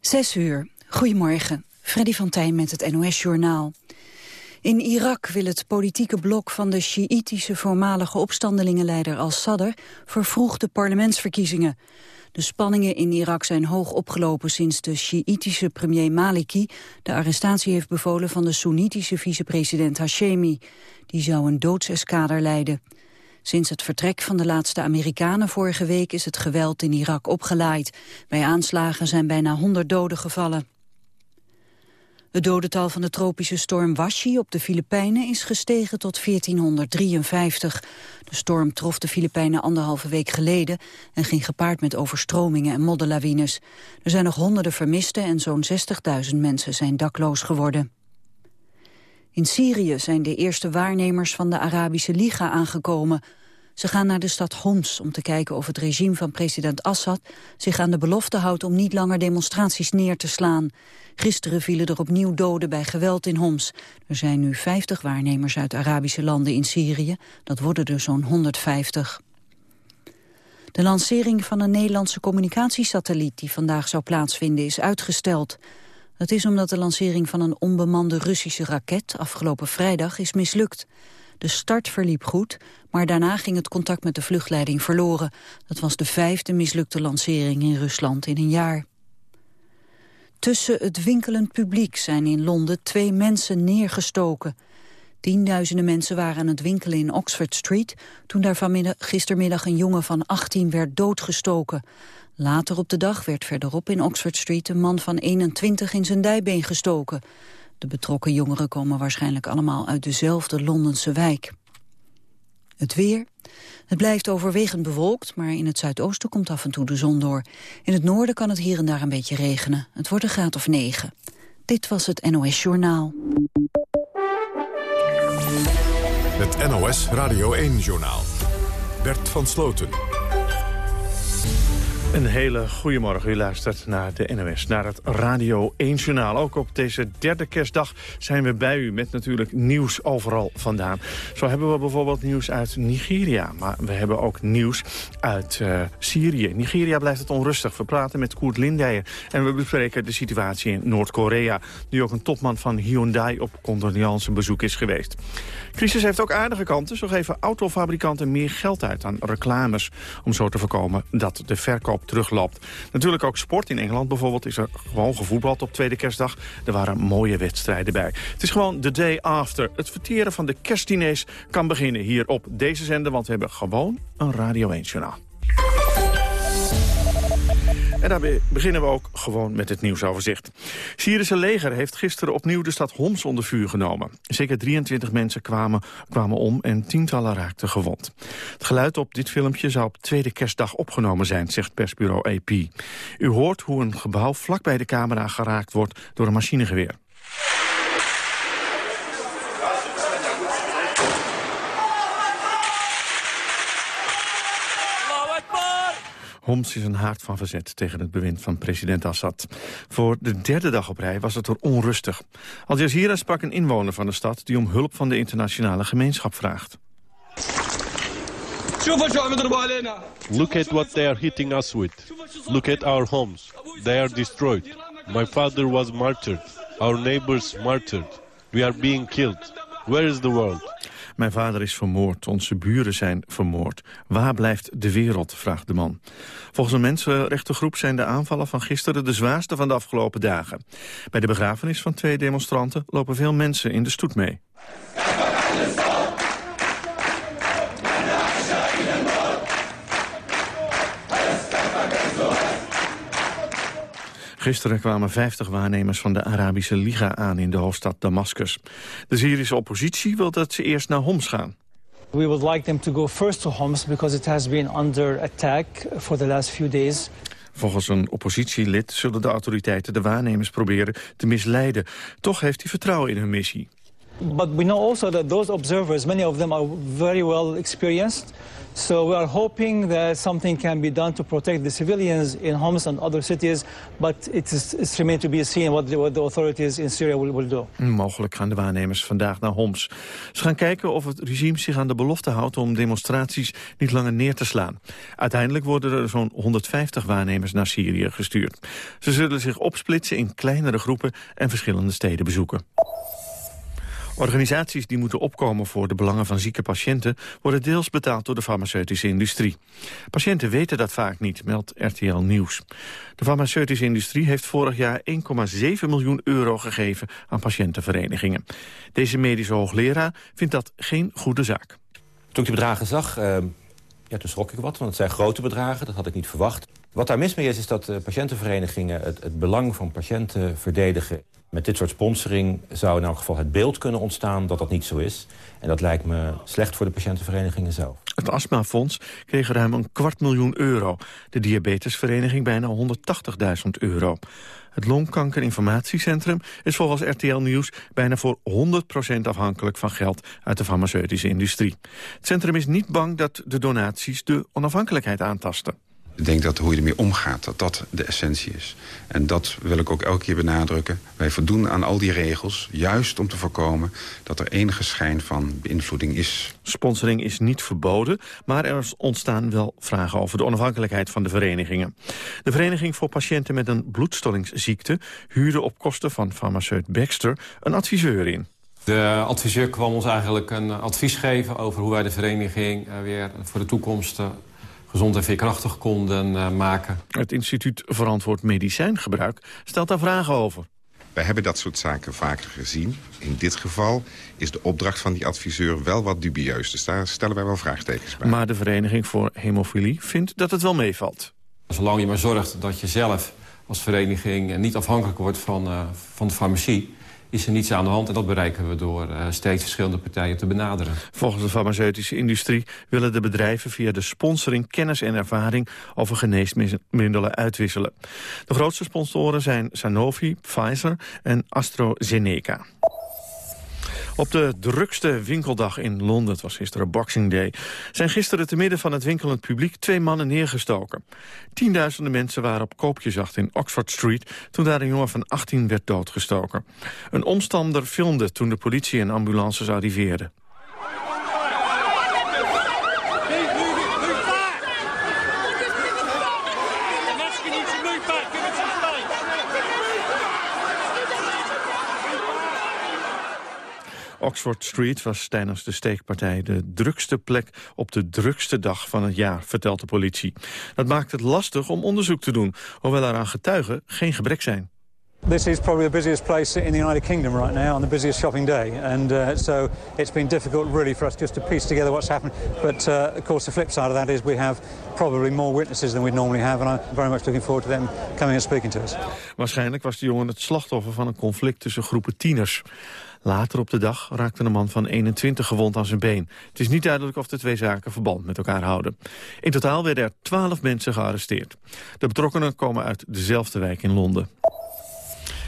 Zes uur. Goedemorgen. Freddy van Tijn met het NOS-journaal. In Irak wil het politieke blok van de Sjiïtische voormalige opstandelingenleider al-Sadr vervroegde parlementsverkiezingen. De spanningen in Irak zijn hoog opgelopen sinds de Sjiïtische premier Maliki de arrestatie heeft bevolen van de Soenitische vicepresident Hashemi. Die zou een doodseskader leiden. Sinds het vertrek van de laatste Amerikanen vorige week is het geweld in Irak opgelaaid. Bij aanslagen zijn bijna 100 doden gevallen. Het dodental van de tropische storm Washi op de Filipijnen is gestegen tot 1453. De storm trof de Filipijnen anderhalve week geleden en ging gepaard met overstromingen en modderlawines. Er zijn nog honderden vermisten en zo'n 60.000 mensen zijn dakloos geworden. In Syrië zijn de eerste waarnemers van de Arabische Liga aangekomen. Ze gaan naar de stad Homs om te kijken of het regime van president Assad zich aan de belofte houdt om niet langer demonstraties neer te slaan. Gisteren vielen er opnieuw doden bij geweld in Homs. Er zijn nu 50 waarnemers uit Arabische landen in Syrië. Dat worden er zo'n 150. De lancering van een Nederlandse communicatiesatelliet die vandaag zou plaatsvinden is uitgesteld. Dat is omdat de lancering van een onbemande Russische raket afgelopen vrijdag is mislukt. De start verliep goed, maar daarna ging het contact met de vluchtleiding verloren. Dat was de vijfde mislukte lancering in Rusland in een jaar. Tussen het winkelend publiek zijn in Londen twee mensen neergestoken. Tienduizenden mensen waren aan het winkelen in Oxford Street... toen daar vanmiddag, gistermiddag een jongen van 18 werd doodgestoken. Later op de dag werd verderop in Oxford Street... een man van 21 in zijn dijbeen gestoken. De betrokken jongeren komen waarschijnlijk allemaal uit dezelfde Londense wijk. Het weer. Het blijft overwegend bewolkt, maar in het zuidoosten komt af en toe de zon door. In het noorden kan het hier en daar een beetje regenen. Het wordt een graad of 9. Dit was het NOS Journaal. Het NOS Radio 1-journaal. Bert van Sloten. Een hele goede morgen. U luistert naar de NOS, naar het Radio 1 Journaal. Ook op deze derde kerstdag zijn we bij u met natuurlijk nieuws overal vandaan. Zo hebben we bijvoorbeeld nieuws uit Nigeria, maar we hebben ook nieuws uit uh, Syrië. Nigeria blijft het onrustig. We praten met Koert Lindeyer en we bespreken de situatie in Noord-Korea. Nu ook een topman van Hyundai op bezoek is geweest. Crisis heeft ook aardige kanten. Zo geven autofabrikanten meer geld uit aan reclames... om zo te voorkomen dat de verkoop terugloopt. Natuurlijk ook sport. In Engeland bijvoorbeeld is er gewoon gevoetbald op tweede kerstdag. Er waren mooie wedstrijden bij. Het is gewoon the day after. Het verteren van de kerstdiners kan beginnen hier op deze zender... want we hebben gewoon een Radio 1-journaal. En daarbij beginnen we ook gewoon met het nieuwsoverzicht. Syrische leger heeft gisteren opnieuw de stad Homs onder vuur genomen. Zeker 23 mensen kwamen, kwamen om en tientallen raakten gewond. Het geluid op dit filmpje zou op tweede kerstdag opgenomen zijn, zegt persbureau AP. U hoort hoe een gebouw vlakbij de camera geraakt wordt door een machinegeweer. Homs is een haard van verzet tegen het bewind van president Assad. Voor de derde dag op rij was het er onrustig. Al Jazeera sprak een inwoner van de stad die om hulp van de internationale gemeenschap vraagt. Look at what they are hitting us with. Look at our homes. They are destroyed. My father was martyred. Our neighbors martyred. We are being killed. Where is the world? Mijn vader is vermoord, onze buren zijn vermoord. Waar blijft de wereld, vraagt de man. Volgens een mensenrechtengroep zijn de aanvallen van gisteren de zwaarste van de afgelopen dagen. Bij de begrafenis van twee demonstranten lopen veel mensen in de stoet mee. Gisteren kwamen 50 waarnemers van de Arabische Liga aan in de hoofdstad Damascus. De Syrische oppositie wil dat ze eerst naar Homs gaan. We would like them to go first to Homs because it has been under attack for the last few days. Volgens een oppositielid zullen de autoriteiten de waarnemers proberen te misleiden. Toch heeft hij vertrouwen in hun missie. But we know also that those observers, many of them are very well experienced. So we are hoping that something can be done to protect the civilians in Homs and other cities. But it is it's remains to be seen what the, what the authorities in Syria will, will do. Mogelijk gaan de waarnemers vandaag naar Homs. Ze gaan kijken of het regime zich aan de belofte houdt om demonstraties niet langer neer te slaan. Uiteindelijk worden er zo'n 150 waarnemers naar Syrië gestuurd. Ze zullen zich opsplitsen in kleinere groepen en verschillende steden bezoeken. Organisaties die moeten opkomen voor de belangen van zieke patiënten... worden deels betaald door de farmaceutische industrie. Patiënten weten dat vaak niet, meldt RTL Nieuws. De farmaceutische industrie heeft vorig jaar 1,7 miljoen euro gegeven aan patiëntenverenigingen. Deze medische hoogleraar vindt dat geen goede zaak. Toen ik die bedragen zag, uh, ja, toen schrok ik wat, want het zijn grote bedragen. Dat had ik niet verwacht. Wat daar mis mee is, is dat de patiëntenverenigingen het, het belang van patiënten verdedigen. Met dit soort sponsoring zou in elk geval het beeld kunnen ontstaan dat dat niet zo is. En dat lijkt me slecht voor de patiëntenverenigingen zelf. Het astmafonds kreeg ruim een kwart miljoen euro. De diabetesvereniging bijna 180.000 euro. Het longkankerinformatiecentrum is volgens RTL Nieuws bijna voor 100% afhankelijk van geld uit de farmaceutische industrie. Het centrum is niet bang dat de donaties de onafhankelijkheid aantasten. Ik denk dat hoe je ermee omgaat, dat dat de essentie is. En dat wil ik ook elke keer benadrukken. Wij voldoen aan al die regels, juist om te voorkomen... dat er enige schijn van beïnvloeding is. Sponsoring is niet verboden, maar er ontstaan wel vragen... over de onafhankelijkheid van de verenigingen. De Vereniging voor Patiënten met een bloedstollingsziekte... huurde op kosten van farmaceut Baxter een adviseur in. De adviseur kwam ons eigenlijk een advies geven over hoe wij de vereniging eh, weer voor de toekomst eh, gezond en veerkrachtig konden uh, maken. Het instituut Verantwoord Medicijngebruik stelt daar vragen over. Wij hebben dat soort zaken vaker gezien. In dit geval is de opdracht van die adviseur wel wat dubieus. Dus daar stellen wij wel vraagtekens bij. Maar de Vereniging voor Hemofilie vindt dat het wel meevalt. Zolang je maar zorgt dat je zelf als vereniging niet afhankelijk wordt van, uh, van de farmacie is er niets aan de hand. En dat bereiken we door uh, steeds verschillende partijen te benaderen. Volgens de farmaceutische industrie willen de bedrijven via de sponsoring kennis en ervaring over geneesmiddelen uitwisselen. De grootste sponsoren zijn Sanofi, Pfizer en AstraZeneca. Op de drukste winkeldag in Londen, het was gisteren Boxing Day... zijn gisteren te midden van het winkelend publiek twee mannen neergestoken. Tienduizenden mensen waren op koopjesjacht in Oxford Street... toen daar een jongen van 18 werd doodgestoken. Een omstander filmde toen de politie en ambulances arriveerden. Oxford Street was tijdens de steekpartij de drukste plek op de drukste dag van het jaar, vertelt de politie. Dat maakt het lastig om onderzoek te doen, hoewel er aan getuigen geen gebrek zijn. This is probably the busiest place in the United Kingdom right now, on the busiest shopping day. And uh, so it's been difficult really for us just to piece together what's happened. But uh, of course the flip side of that is we have probably more witnesses than we normally have. And I'm very much looking forward to them coming and speaking to us. Waarschijnlijk was de jongen het slachtoffer van een conflict tussen groepen tieners. Later op de dag raakte een man van 21 gewond aan zijn been. Het is niet duidelijk of de twee zaken verband met elkaar houden. In totaal werden er 12 mensen gearresteerd. De betrokkenen komen uit dezelfde wijk in Londen.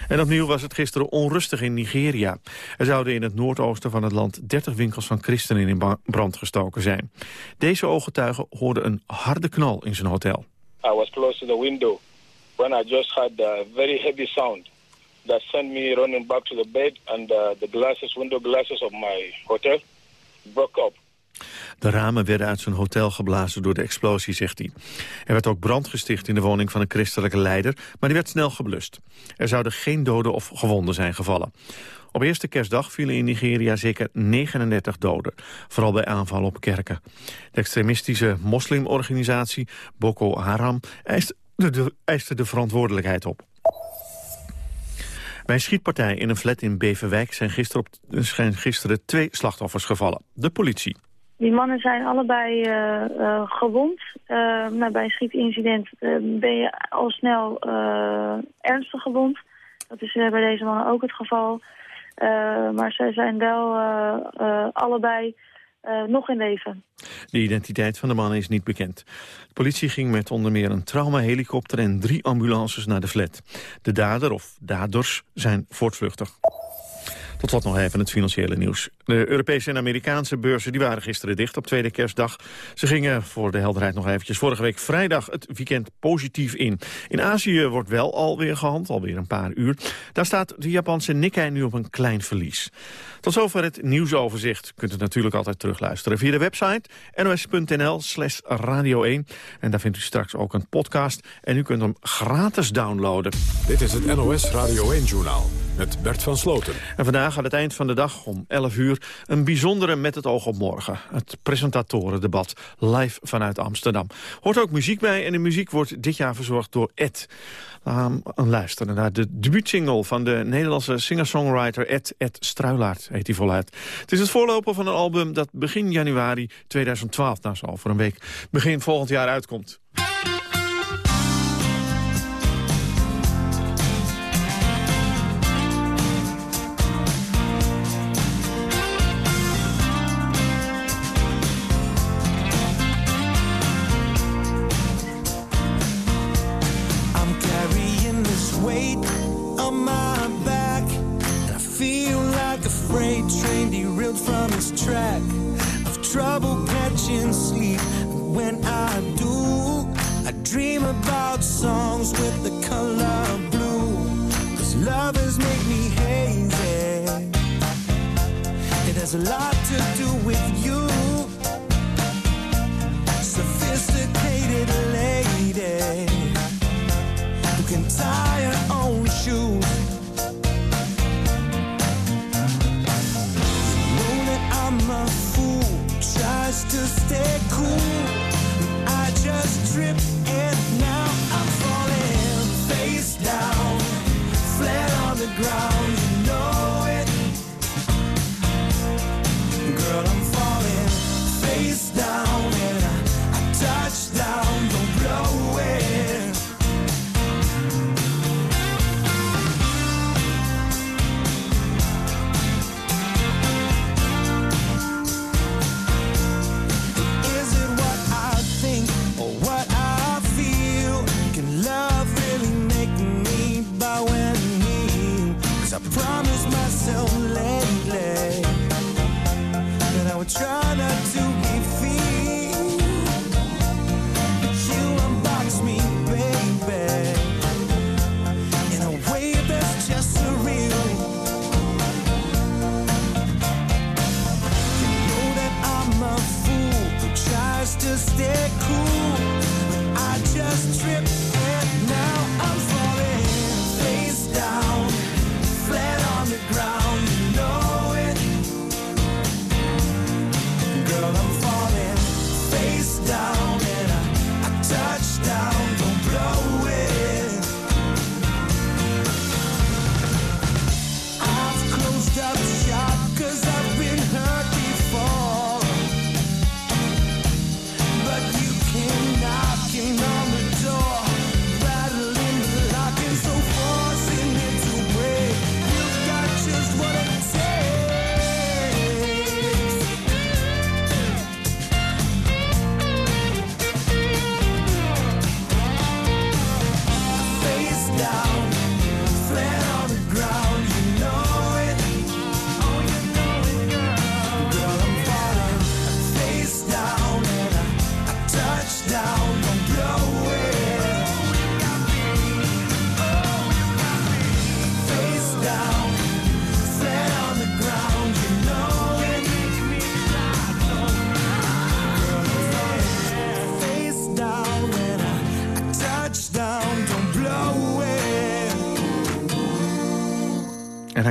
En opnieuw was het gisteren onrustig in Nigeria. Er zouden in het noordoosten van het land 30 winkels van christenen in brand gestoken zijn. Deze ooggetuigen hoorden een harde knal in zijn hotel. I was close to the window when I just had a very heavy sound that sent me running back to the bed and uh, the glasses, window glasses of my hotel broke up. De ramen werden uit zijn hotel geblazen door de explosie, zegt hij. Er werd ook brand gesticht in de woning van een christelijke leider, maar die werd snel geblust. Er zouden geen doden of gewonden zijn gevallen. Op eerste kerstdag vielen in Nigeria zeker 39 doden, vooral bij aanvallen op kerken. De extremistische moslimorganisatie Boko Haram eiste de verantwoordelijkheid op. Bij een schietpartij in een flat in Beverwijk zijn gisteren, op, zijn gisteren twee slachtoffers gevallen. De politie. Die mannen zijn allebei uh, uh, gewond. Uh, bij een schietincident ben je al snel ernstig gewond. Dat is bij deze mannen ook het geval. maar zij zijn wel allebei nog in leven. De identiteit van de mannen is niet bekend. De politie ging met onder meer een traumahelikopter en drie ambulances naar de flat. De dader of daders zijn voortvluchtig. Tot slot nog even het financiële nieuws. De Europese en Amerikaanse beurzen die waren gisteren dicht op tweede kerstdag. Ze gingen voor de helderheid nog eventjes vorige week vrijdag het weekend positief in. In Azië wordt wel alweer gehandeld, alweer een paar uur. Daar staat de Japanse Nikkei nu op een klein verlies. Tot zover het nieuwsoverzicht. U kunt het natuurlijk altijd terugluisteren via de website nos.nl slash radio 1. En daar vindt u straks ook een podcast en u kunt hem gratis downloaden. Dit is het NOS Radio 1-journaal met Bert van Sloten. En vandaag aan het eind van de dag om 11 uur een bijzondere met het oog op morgen. Het presentatorendebat live vanuit Amsterdam. Hoort ook muziek bij en de muziek wordt dit jaar verzorgd door Ed. Laten we luisteren naar de debuutsingle van de Nederlandse singer-songwriter Ed, Ed Struilaert, heet hij voluit. Het is het voorloper van een album dat begin januari 2012, nou zo voor een week, begin volgend jaar uitkomt. Track of trouble catching sleep. When I do, I dream about songs with the color blue. Cause lovers make me hazy. It has a lot to do with you. Sophisticated lady who can tie her own shoes stay cool.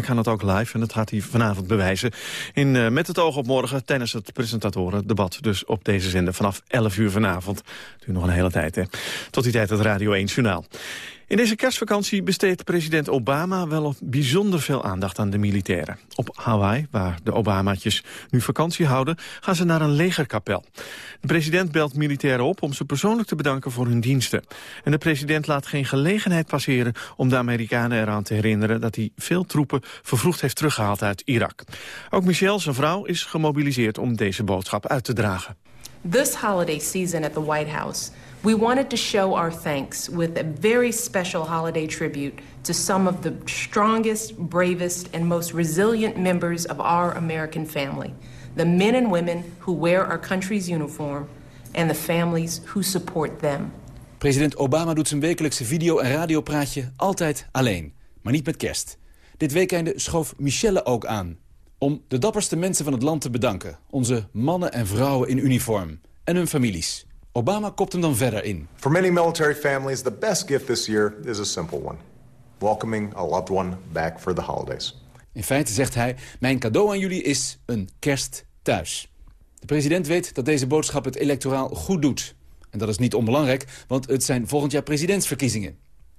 Kan het ook live en dat gaat hij vanavond bewijzen. In eh, Met het oog op morgen tijdens het presentatorendebat. Dus op deze zender vanaf 11 uur vanavond. Nu nog een hele tijd, hè. Tot die tijd het Radio 1 Journaal. In deze kerstvakantie besteedt president Obama wel bijzonder veel aandacht aan de militairen. Op Hawaii, waar de Obamaatjes nu vakantie houden, gaan ze naar een legerkapel. De president belt militairen op om ze persoonlijk te bedanken voor hun diensten. En de president laat geen gelegenheid passeren om de Amerikanen eraan te herinneren dat hij veel troepen vervroegd heeft teruggehaald uit Irak. Ook Michelle, zijn vrouw, is gemobiliseerd om deze boodschap uit te dragen. This holiday season at the White House, We wanted to show our thanks with a very special holiday tribute to some of the strongest, bravest, and most resilient members of our American family. The men and women who wear our country's uniform and the families who support them. President Obama doet zijn wekelijkse video- en radiopraatje altijd alleen. Maar niet met kerst. Dit weekende schoof Michelle ook aan. Om de dapperste mensen van het land te bedanken. Onze mannen en vrouwen in uniform. En hun families. Obama kopt hem dan verder in. For many military families, the best gift this year is a simple one. Welcoming a loved one back for the holidays. In feite zegt hij, mijn cadeau aan jullie is een kerst thuis. De president weet dat deze boodschap het electoraal goed doet. En dat is niet onbelangrijk, want het zijn volgend jaar presidentsverkiezingen.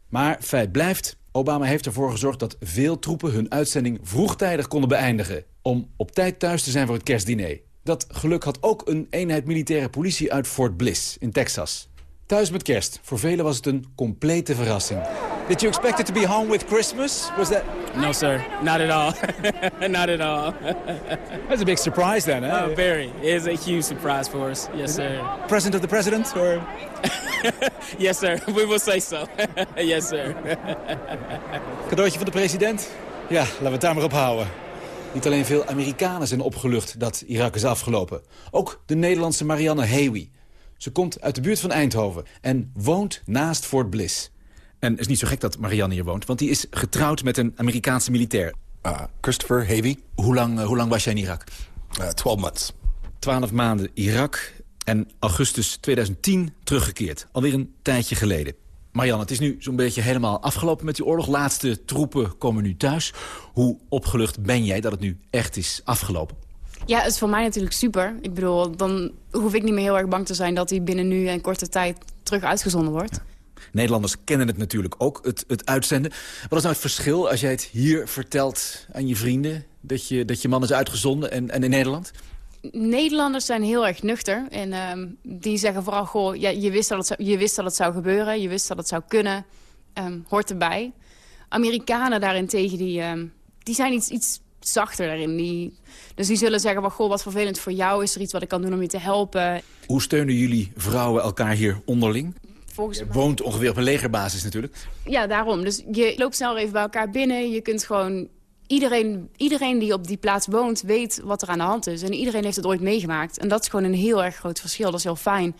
Maar feit blijft, Obama heeft ervoor gezorgd dat veel troepen hun uitzending vroegtijdig konden beëindigen. Om op tijd thuis te zijn voor het kerstdiner. Dat geluk had ook een eenheid militaire politie uit Fort Bliss in Texas. Thuis met kerst. Voor velen was het een complete verrassing. Did you expect it to be home with Christmas? Was that... No, sir. Not at all. Not at all. That's a big surprise then, eh? Oh, very. It is a huge surprise for us. Yes, sir. Present of the president? Or... yes, sir. We will say so. yes, sir. Cadeautje van de president? Ja, laten we het daar maar op houden. Niet alleen veel Amerikanen zijn opgelucht dat Irak is afgelopen. Ook de Nederlandse Marianne Hewi. Ze komt uit de buurt van Eindhoven en woont naast Fort Bliss. En het is niet zo gek dat Marianne hier woont, want die is getrouwd met een Amerikaanse militair. Uh, Christopher Havey. Hoe lang, uh, hoe lang was jij in Irak? Uh, 12 months. 12 maanden Irak en augustus 2010 teruggekeerd. Alweer een tijdje geleden. Marianne, het is nu zo'n beetje helemaal afgelopen met die oorlog. Laatste troepen komen nu thuis. Hoe opgelucht ben jij dat het nu echt is afgelopen? Ja, het is voor mij natuurlijk super. Ik bedoel, dan hoef ik niet meer heel erg bang te zijn... dat hij binnen nu en korte tijd terug uitgezonden wordt. Nederlanders kennen het natuurlijk ook, het, het uitzenden. Wat is nou het verschil als jij het hier vertelt aan je vrienden... dat je, dat je man is uitgezonden en, en in Nederland? Nederlanders zijn heel erg nuchter. En uh, die zeggen vooral, goh, ja, je, wist dat het zou, je wist dat het zou gebeuren. Je wist dat het zou kunnen. Um, hoort erbij. Amerikanen daarentegen, die, um, die zijn iets, iets zachter daarin. Die, dus die zullen zeggen, well, goh, wat vervelend voor jou. Is er iets wat ik kan doen om je te helpen? Hoe steunen jullie vrouwen elkaar hier onderling? Volgens je mij... woont ongeveer op een legerbasis natuurlijk. Ja, daarom. Dus je loopt snel even bij elkaar binnen. Je kunt gewoon... Iedereen, iedereen die op die plaats woont, weet wat er aan de hand is. En iedereen heeft het ooit meegemaakt. En dat is gewoon een heel erg groot verschil. Dat is heel fijn.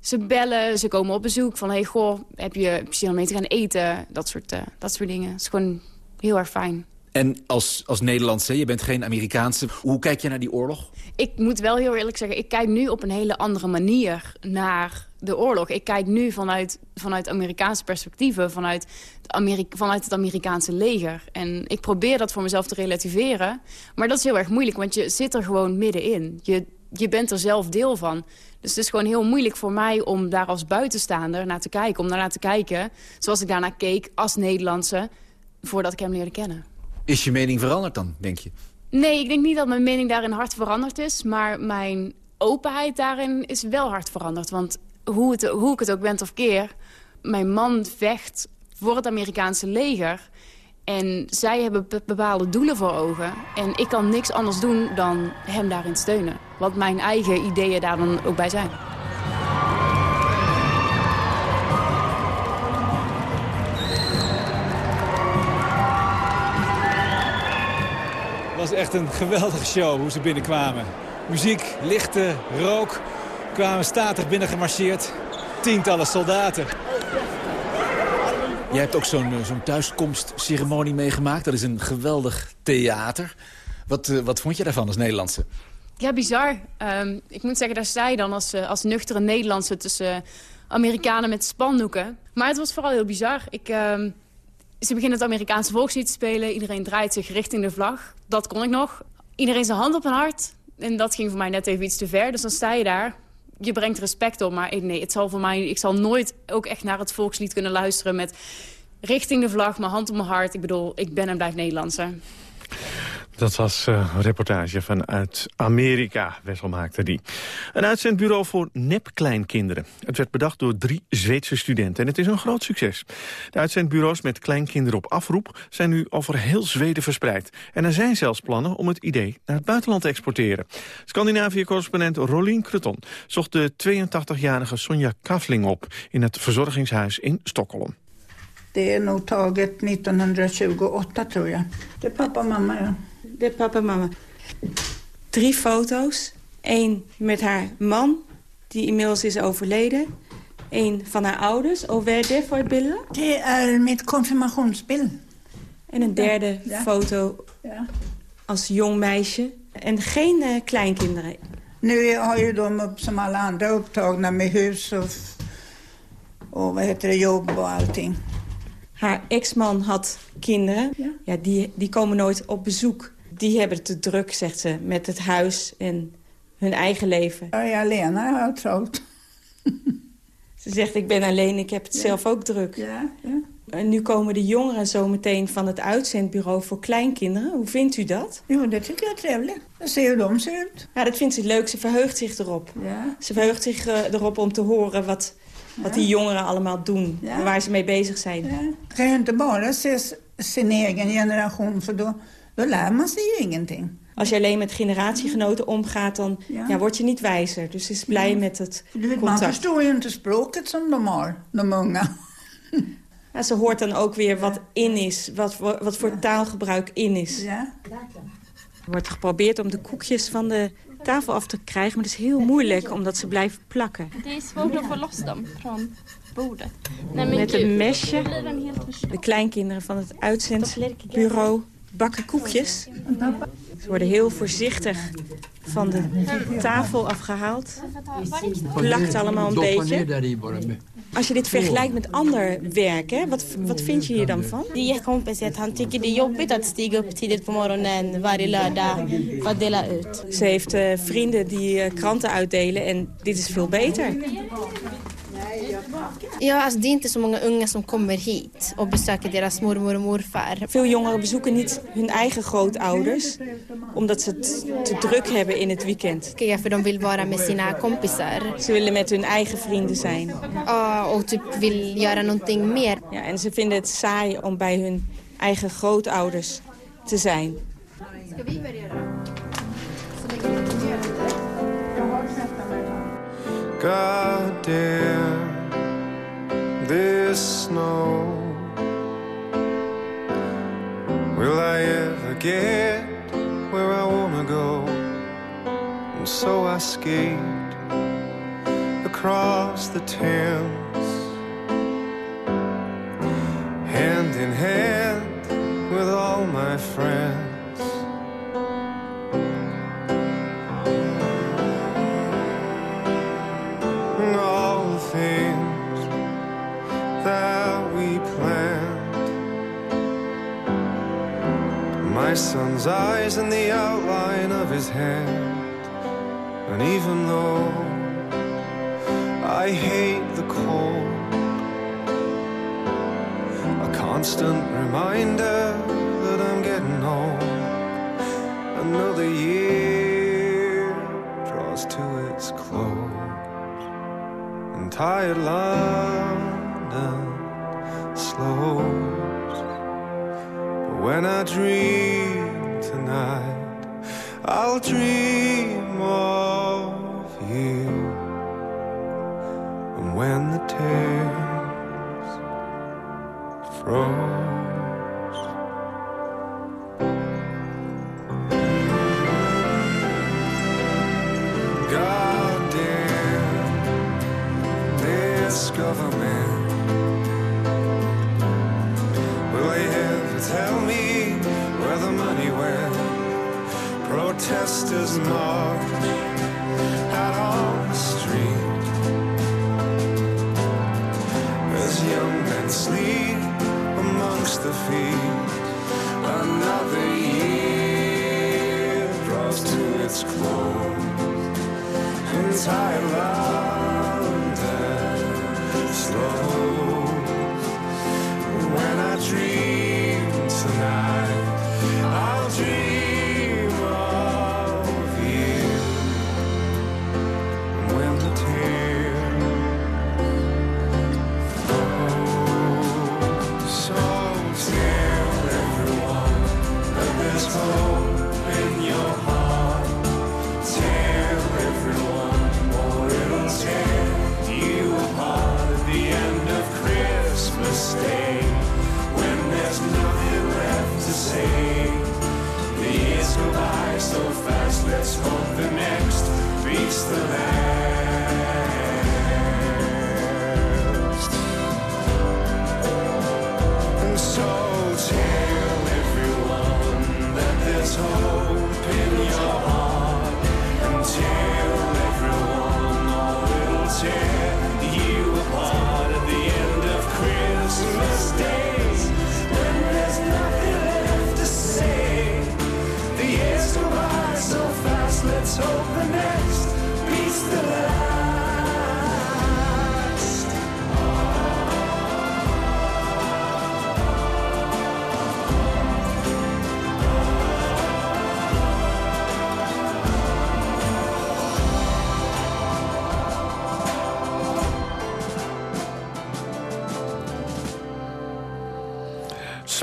Ze bellen, ze komen op bezoek. Van, hey, goh, heb je, zin om mee te gaan eten? Dat soort, uh, dat soort dingen. Het is gewoon heel erg fijn. En als, als Nederlandse, je bent geen Amerikaanse. Hoe kijk je naar die oorlog? Ik moet wel heel eerlijk zeggen, ik kijk nu op een hele andere manier naar de oorlog. Ik kijk nu vanuit, vanuit Amerikaanse perspectieven, vanuit, Amerika, vanuit het Amerikaanse leger. En ik probeer dat voor mezelf te relativeren. Maar dat is heel erg moeilijk, want je zit er gewoon middenin. Je, je bent er zelf deel van. Dus het is gewoon heel moeilijk voor mij om daar als buitenstaander naar te kijken. Om daarnaar te kijken zoals ik daarnaar keek als Nederlandse, voordat ik hem leerde kennen. Is je mening veranderd dan, denk je? Nee, ik denk niet dat mijn mening daarin hard veranderd is. Maar mijn openheid daarin is wel hard veranderd. Want hoe, het, hoe ik het ook bent of keer... mijn man vecht voor het Amerikaanse leger. En zij hebben bepaalde doelen voor ogen. En ik kan niks anders doen dan hem daarin steunen. Wat mijn eigen ideeën daar dan ook bij zijn. Was echt een geweldige show hoe ze binnenkwamen. Muziek, lichten, rook, kwamen statig binnen gemarcheerd. Tientallen soldaten. Jij hebt ook zo'n zo'n thuiskomstceremonie meegemaakt. Dat is een geweldig theater. Wat, uh, wat vond je daarvan als Nederlandse? Ja, bizar. Um, ik moet zeggen, daar sta je dan als, uh, als nuchtere Nederlandse... tussen Amerikanen met spandoeken. Maar het was vooral heel bizar. Ik... Um, ze beginnen het Amerikaanse volkslied te spelen. Iedereen draait zich richting de vlag. Dat kon ik nog. Iedereen zijn hand op een hart. En dat ging voor mij net even iets te ver. Dus dan sta je daar. Je brengt respect op. Maar nee, het zal voor mij, ik zal nooit ook echt naar het volkslied kunnen luisteren... met richting de vlag, mijn hand op mijn hart. Ik bedoel, ik ben en blijf Nederlandse. Dat was eh, een reportage vanuit Amerika. Wessel maakte die. Een uitzendbureau voor nepkleinkinderen. Het werd bedacht door drie Zweedse studenten en het is een groot succes. De uitzendbureaus met kleinkinderen op afroep zijn nu over heel Zweden verspreid. En er zijn zelfs plannen om het idee naar het buitenland te exporteren. Scandinavië-correspondent Rolien Kreton zocht de 82-jarige Sonja Kafling op in het verzorgingshuis in Stockholm. Det är nog taget 1928 tror jag. Det är pappa ja. De papa en mama. Drie foto's. Eén met haar man, die inmiddels is overleden. Eén van haar ouders. Är det för bilder? Det är mitt konfirmationsbild. En een derde Ja. foto Ja. als jong meisje. En geen eh, kleinkinderen. Nu har ju de upp som alla andra upptagna med hus och, och vad heter det, jobb och allting. Haar ex-man had kinderen. Ja. die, die komen nooit op bezoek. Die hebben te druk, zegt ze, met het huis en hun eigen leven. Är alena, jag har trouwt. Ze zegt, ik ben alleen, ik heb het zelf ook druk. Ja, ja. En nu komen de jongeren zo meteen van het uitzendbureau voor kleinkinderen. Hoe vindt u dat? Jo, dat trevligt. Jag ser hur de ser ut. Ja, dat vindt ze leuk. Ze verheugt zich erop. Ja. Ze verheugt zich eh, erop om te horen wat, wat die jongeren allemaal doen. Ja. En waar ze mee bezig zijn. Ja. kan ju inte bara se s- sin egen generation lär man sig ju ingenting. Als je alleen met generatiegenoten omgaat, dan Ja. ja. word je niet wijzer. Dus ze is blij Ja. met het vet, man contact. förstår ju inte språket som de har, de unga. Ja, ze hoort dan ook weer wat in is, wat, voor- wat voor taalgebruik in is. Ja. Er wordt geprobeerd om de koekjes van de tafel af te krijgen, maar dat is heel moeilijk omdat ze blijven plakken. Få loss dem från bordet. Met een mesje. De kleinkinderen van het uitzendbureau bakken koekjes. Ze worden heel voorzichtig van de tafel afgehaald. Plakt allemaal een beetje. Als je dit vergelijkt met ander werk, hè, wat, wat vind je hier dan van? Det är jättekomplicerat. Han tycker det är jobbigt att stiga upp tidigt på morgonen varje lördag för att dela ut. Ze heeft eh, vrienden die eh, kranten uitdelen en dit is veel beter. Ja, alltså det är inte så många unga som kommer hit och besöker deras mormor och morfar. Veel jongeren bezoeken niet hun eigen grootouders, omdat ze het te druk hebben in het weekend. Ja, för de vill vara med sina kompisar. Ze willen met hun eigen vrienden zijn. Ja, och typ vill göra någonting mer. Ja, en ze vinden het saai om bij hun eigen grootouders te zijn. Ska vi börja då? God damn this snow. Will I ever get where I wanna go? And so I skate across the Thames, hand in hand with all my friends. Things that we planned. My son's eyes and the outline of his hand. And even though I hate the cold, a constant reminder that I'm getting old. Another year draws to tired London slows. But when I dream tonight, I'll dream of you. And when the tears froze.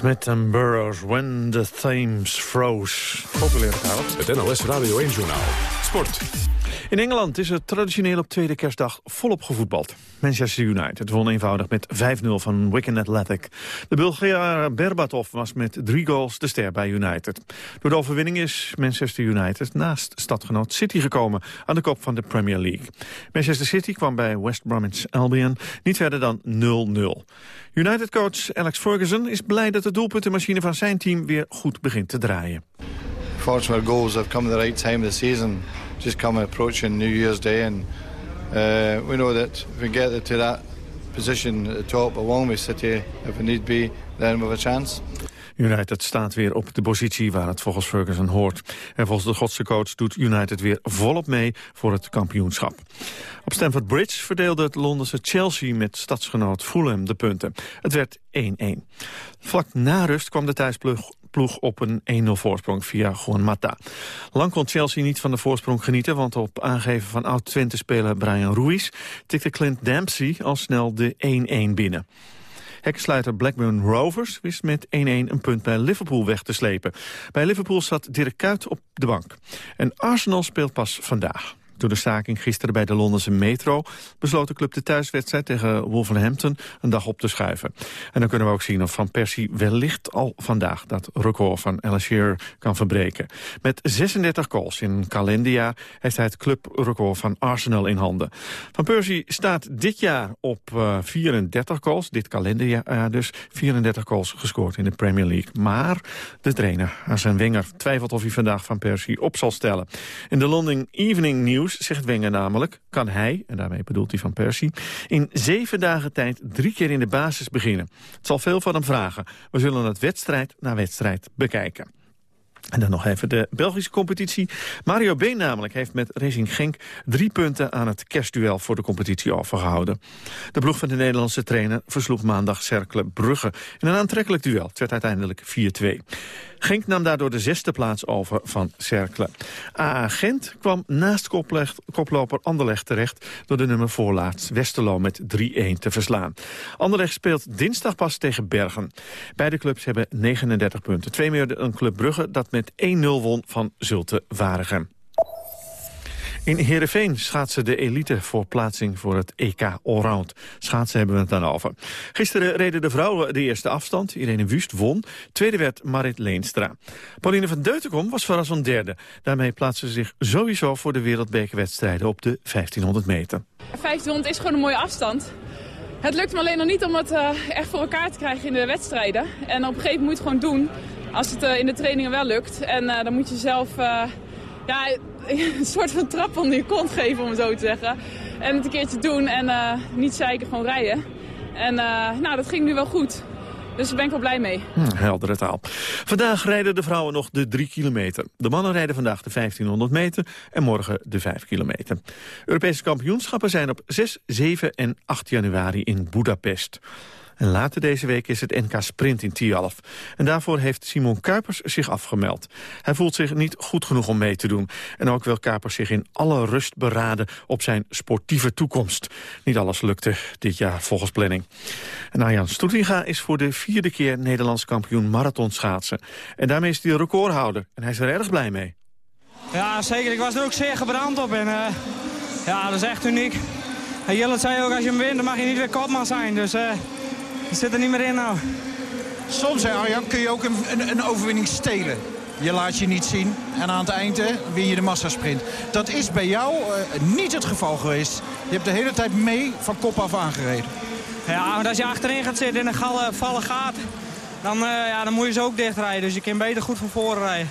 Smith and Burroughs, When the Thames Froze. Populair trouwens. Het NLS Radio 1 Journaal. Sport. In Engeland is er traditioneel op tweede kerstdag volop gevoetbald. Manchester United won eenvoudig met 5-0 van Wigan Athletic. De Bulgaar Berbatov was met drie goals de ster bij United. Door de overwinning is Manchester United naast stadgenoot City gekomen... aan de kop van de Premier League. Manchester City kwam bij West Bromwich Albion niet verder dan 0-0. United-coach Alex Ferguson is blij dat de doelpuntenmachine van zijn team... weer goed begint te draaien. Fortunate goals have come at the right time of the season. Just come approaching New Year's Day, and uh, we know that if we get to that position at the top, along with City, if it need be, then we have a chance. United staat weer op de positie waar het volgens Ferguson hoort. En volgens de Godse coach doet United weer volop mee voor het kampioenschap. Op Stamford Bridge verdeelde het Londense Chelsea met stadsgenoot Fulham de punten. Het werd 1-1. Vlak na rust kwam de thuisploeg ploeg op een 1-0 voorsprong via Juan Mata. Lang kon Chelsea niet van de voorsprong genieten... want op aangeven van oud-Twente-speler Brian Ruiz... tikte Clint Dempsey al snel de 1-1 binnen. Hekkensluiter Blackburn Rovers wist met 1-1 een punt bij Liverpool weg te slepen. Bij Liverpool zat Dirk Kuyt op de bank. En Arsenal speelt pas vandaag. Door de staking gisteren bij de Londense metro... besloot de club de thuiswedstrijd tegen Wolverhampton een dag op te schuiven. En dan kunnen we ook zien of Van Persie wellicht al vandaag... dat record van Al kan verbreken. Met 36 goals in kalenderjaar heeft hij het clubrecord van Arsenal in handen. Van Persie staat dit jaar op uh, 34 goals, dit kalenderjaar dus. 34 goals gescoord in de Premier League. Maar de trainer, Arsene Wenger, twijfelt of hij vandaag Van Persie op zal stellen. In de London Evening News zegt Wenger namelijk, kan hij, en daarmee bedoelt hij Van Persie... in zeven dagen tijd drie keer in de basis beginnen. Het zal veel van hem vragen. We zullen het wedstrijd na wedstrijd bekijken. En dan nog even de Belgische competitie. Mario Been namelijk heeft met Racing Genk drie punten aan het kerstduel voor de competitie overgehouden. De ploeg van de Nederlandse trainer versloeg maandag Cercle Brugge in een aantrekkelijk duel. Het werd uiteindelijk 4-2. Genk nam daardoor de zesde plaats over van Cercle. AA Gent kwam naast koploper Anderlecht terecht... door de nummer voorlaatst Westerlo met 3-1 te verslaan. Anderlecht speelt dinsdag pas tegen Bergen. Beide clubs hebben 39 punten. Twee meer dan Club Brugge dat met 1-0 won van Zulte Waregem. In Heerenveen schaatsen de elite voor plaatsing voor het EK Allround. Schaatsen hebben we het dan over. Gisteren reden de vrouwen de eerste afstand. Irene Wust won. Tweede werd Marit Leenstra. Pauline van Deutenkom was verrassend derde. Daarmee plaatsen ze zich sowieso voor de wereldbekerwedstrijden op de 1500 meter. 1500 is gewoon een mooie afstand. Het lukt me alleen nog niet om het uh, echt voor elkaar te krijgen in de wedstrijden. En op een gegeven moment moet je het gewoon doen. Als het uh, in de trainingen wel lukt. En uh, dan moet je zelf ja, een soort van trap onder je kont geven, om het zo te zeggen. En het een keertje doen en uh, niet zeiken, gewoon rijden. En uh, nou, dat ging nu wel goed. Dus daar ben ik wel blij mee. Hm, heldere taal. Vandaag rijden de vrouwen nog de 3 kilometer. De mannen rijden vandaag de 1500 meter en morgen de 5 kilometer. Europese kampioenschappen zijn op 6, 7 en 8 januari in Budapest. En later deze week is het NK Sprint in Tialf. En daarvoor heeft Simon Kuipers zich afgemeld. Hij voelt zich niet goed genoeg om mee te doen. En ook wil Kuipers zich in alle rust beraden op zijn sportieve toekomst. Niet alles lukte dit jaar volgens planning. En Arjan Stoetinga is voor de vierde keer Nederlands kampioen marathonschaatsen. En daarmee is hij recordhouder. En hij is er erg blij mee. Ja, zeker. Ik was er ook zeer gebrand op. En uh, ja, dat is echt uniek. En Jillet zei ook, als je hem wint, dan mag je niet weer kopman zijn. Dus... Uh, het zit er niet meer in nou. Soms, hè, Arjan, kun je ook een, een, een, overwinning stelen. Je laat je niet zien en aan het eind hè, win je de massasprint. Dat is bij jou uh, niet het geval geweest. Je hebt de hele tijd mee van kop af aangereden. Ja, maar als je achterin gaat zitten in een galle, vallen gaat... Dan, uh, ja, dan moet je ze ook dichtrijden. Dus je kan beter goed van voren rijden.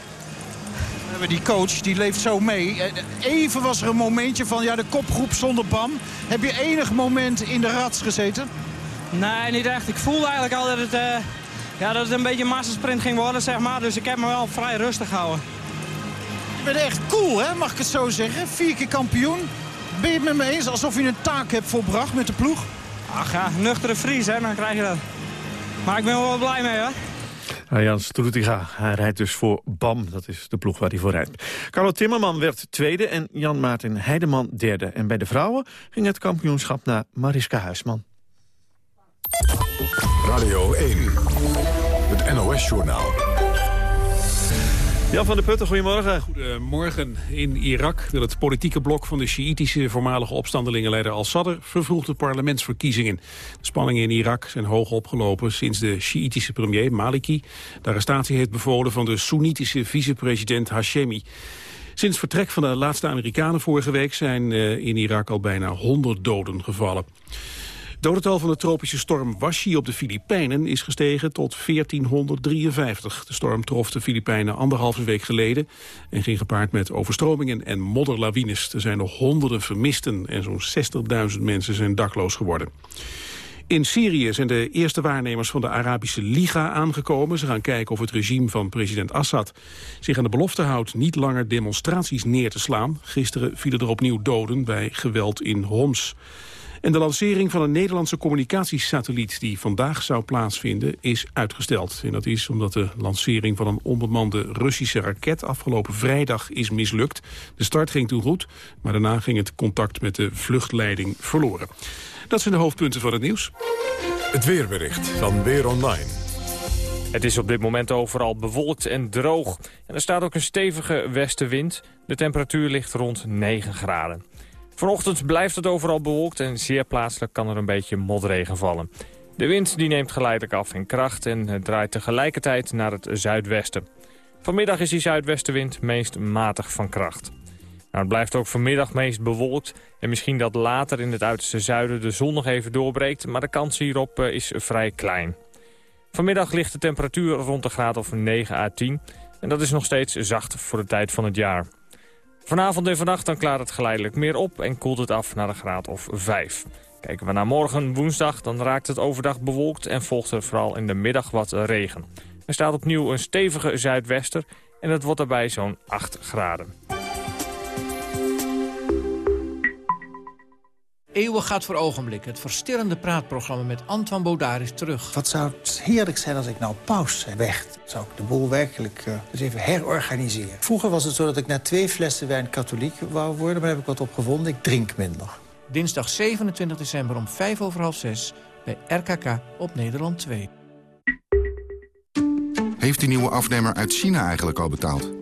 Die coach die leeft zo mee. Even was er een momentje van ja, de kopgroep zonder BAM. Heb je enig moment in de rats gezeten? Nee, niet echt. Ik voelde eigenlijk al dat het, uh, ja, dat het een beetje een massasprint ging worden, zeg maar. Dus ik heb me wel vrij rustig gehouden. Je bent echt cool, hè? mag ik het zo zeggen? Vier keer kampioen. Ben je het met me eens alsof je een taak hebt volbracht met de ploeg? Ach ja, nuchtere Fries, hè, dan krijg je dat. Maar ik ben er wel blij mee, hoor. Jan Stroetiga, hij rijdt dus voor BAM. Dat is de ploeg waar hij voor rijdt. Carlo Timmerman werd tweede en Jan Maarten Heideman derde. En bij de vrouwen ging het kampioenschap naar Mariska Huisman. Radio 1, het NOS-journaal. Jan van der Putten, goedemorgen. Goedemorgen. In Irak wil het politieke blok van de Sjiïtische voormalige opstandelingenleider al-Sadr vervroegde parlementsverkiezingen. De spanningen in Irak zijn hoog opgelopen sinds de Sjiïtische premier Maliki de arrestatie heeft bevolen van de Soenitische vicepresident Hashemi. Sinds vertrek van de laatste Amerikanen vorige week zijn eh, in Irak al bijna 100 doden gevallen. Dodental van de tropische storm Washi op de Filipijnen is gestegen tot 1453. De storm trof de Filipijnen anderhalve week geleden en ging gepaard met overstromingen en modderlawines. Er zijn nog honderden vermisten en zo'n 60.000 mensen zijn dakloos geworden. In Syrië zijn de eerste waarnemers van de Arabische Liga aangekomen. Ze gaan kijken of het regime van president Assad zich aan de belofte houdt niet langer demonstraties neer te slaan. Gisteren vielen er opnieuw doden bij geweld in Homs. En de lancering van een Nederlandse communicatiesatelliet die vandaag zou plaatsvinden is uitgesteld. En dat is omdat de lancering van een onbemande Russische raket afgelopen vrijdag is mislukt. De start ging toen goed, maar daarna ging het contact met de vluchtleiding verloren. Dat zijn de hoofdpunten van het nieuws. Het weerbericht van Weer Online. Het is op dit moment overal bewolkt en droog. En er staat ook een stevige westenwind. De temperatuur ligt rond 9 graden. Vanochtend blijft het overal bewolkt en zeer plaatselijk kan er een beetje motregen vallen. De wind die neemt geleidelijk af in kracht en draait tegelijkertijd naar het zuidwesten. Vanmiddag is die zuidwestenwind meest matig van kracht. Nou, het blijft ook vanmiddag meest bewolkt en misschien dat later in het uiterste zuiden de zon nog even doorbreekt, maar de kans hierop eh, is vrij klein. Vanmiddag ligt de temperatuur rond de graad of 9 à 10 en dat is nog steeds zacht voor de tijd van het jaar. Vanavond en vannacht dan klaart het geleidelijk meer op en koelt het af naar de graad of 5. Kijken we naar morgen woensdag, dan raakt het overdag bewolkt en volgt er vooral in de middag wat regen. Er staat opnieuw een stevige zuidwester en het wordt daarbij zo'n 8 graden. Eeuwen gaat voor ogenblik. Het versterrende praatprogramma met Antoine Baudard is terug. Wat zou het heerlijk zijn als ik nou paus weg. Zou ik de boel werkelijk uh, eens even herorganiseren. Vroeger was het zo dat ik na twee flessen wijn katholiek wou worden... maar daar heb ik wat op gevonden. Ik drink minder. Dinsdag 27 december om 5 over half 6 bij RKK op Nederland 2. Heeft die nieuwe afnemer uit China eigenlijk al betaald?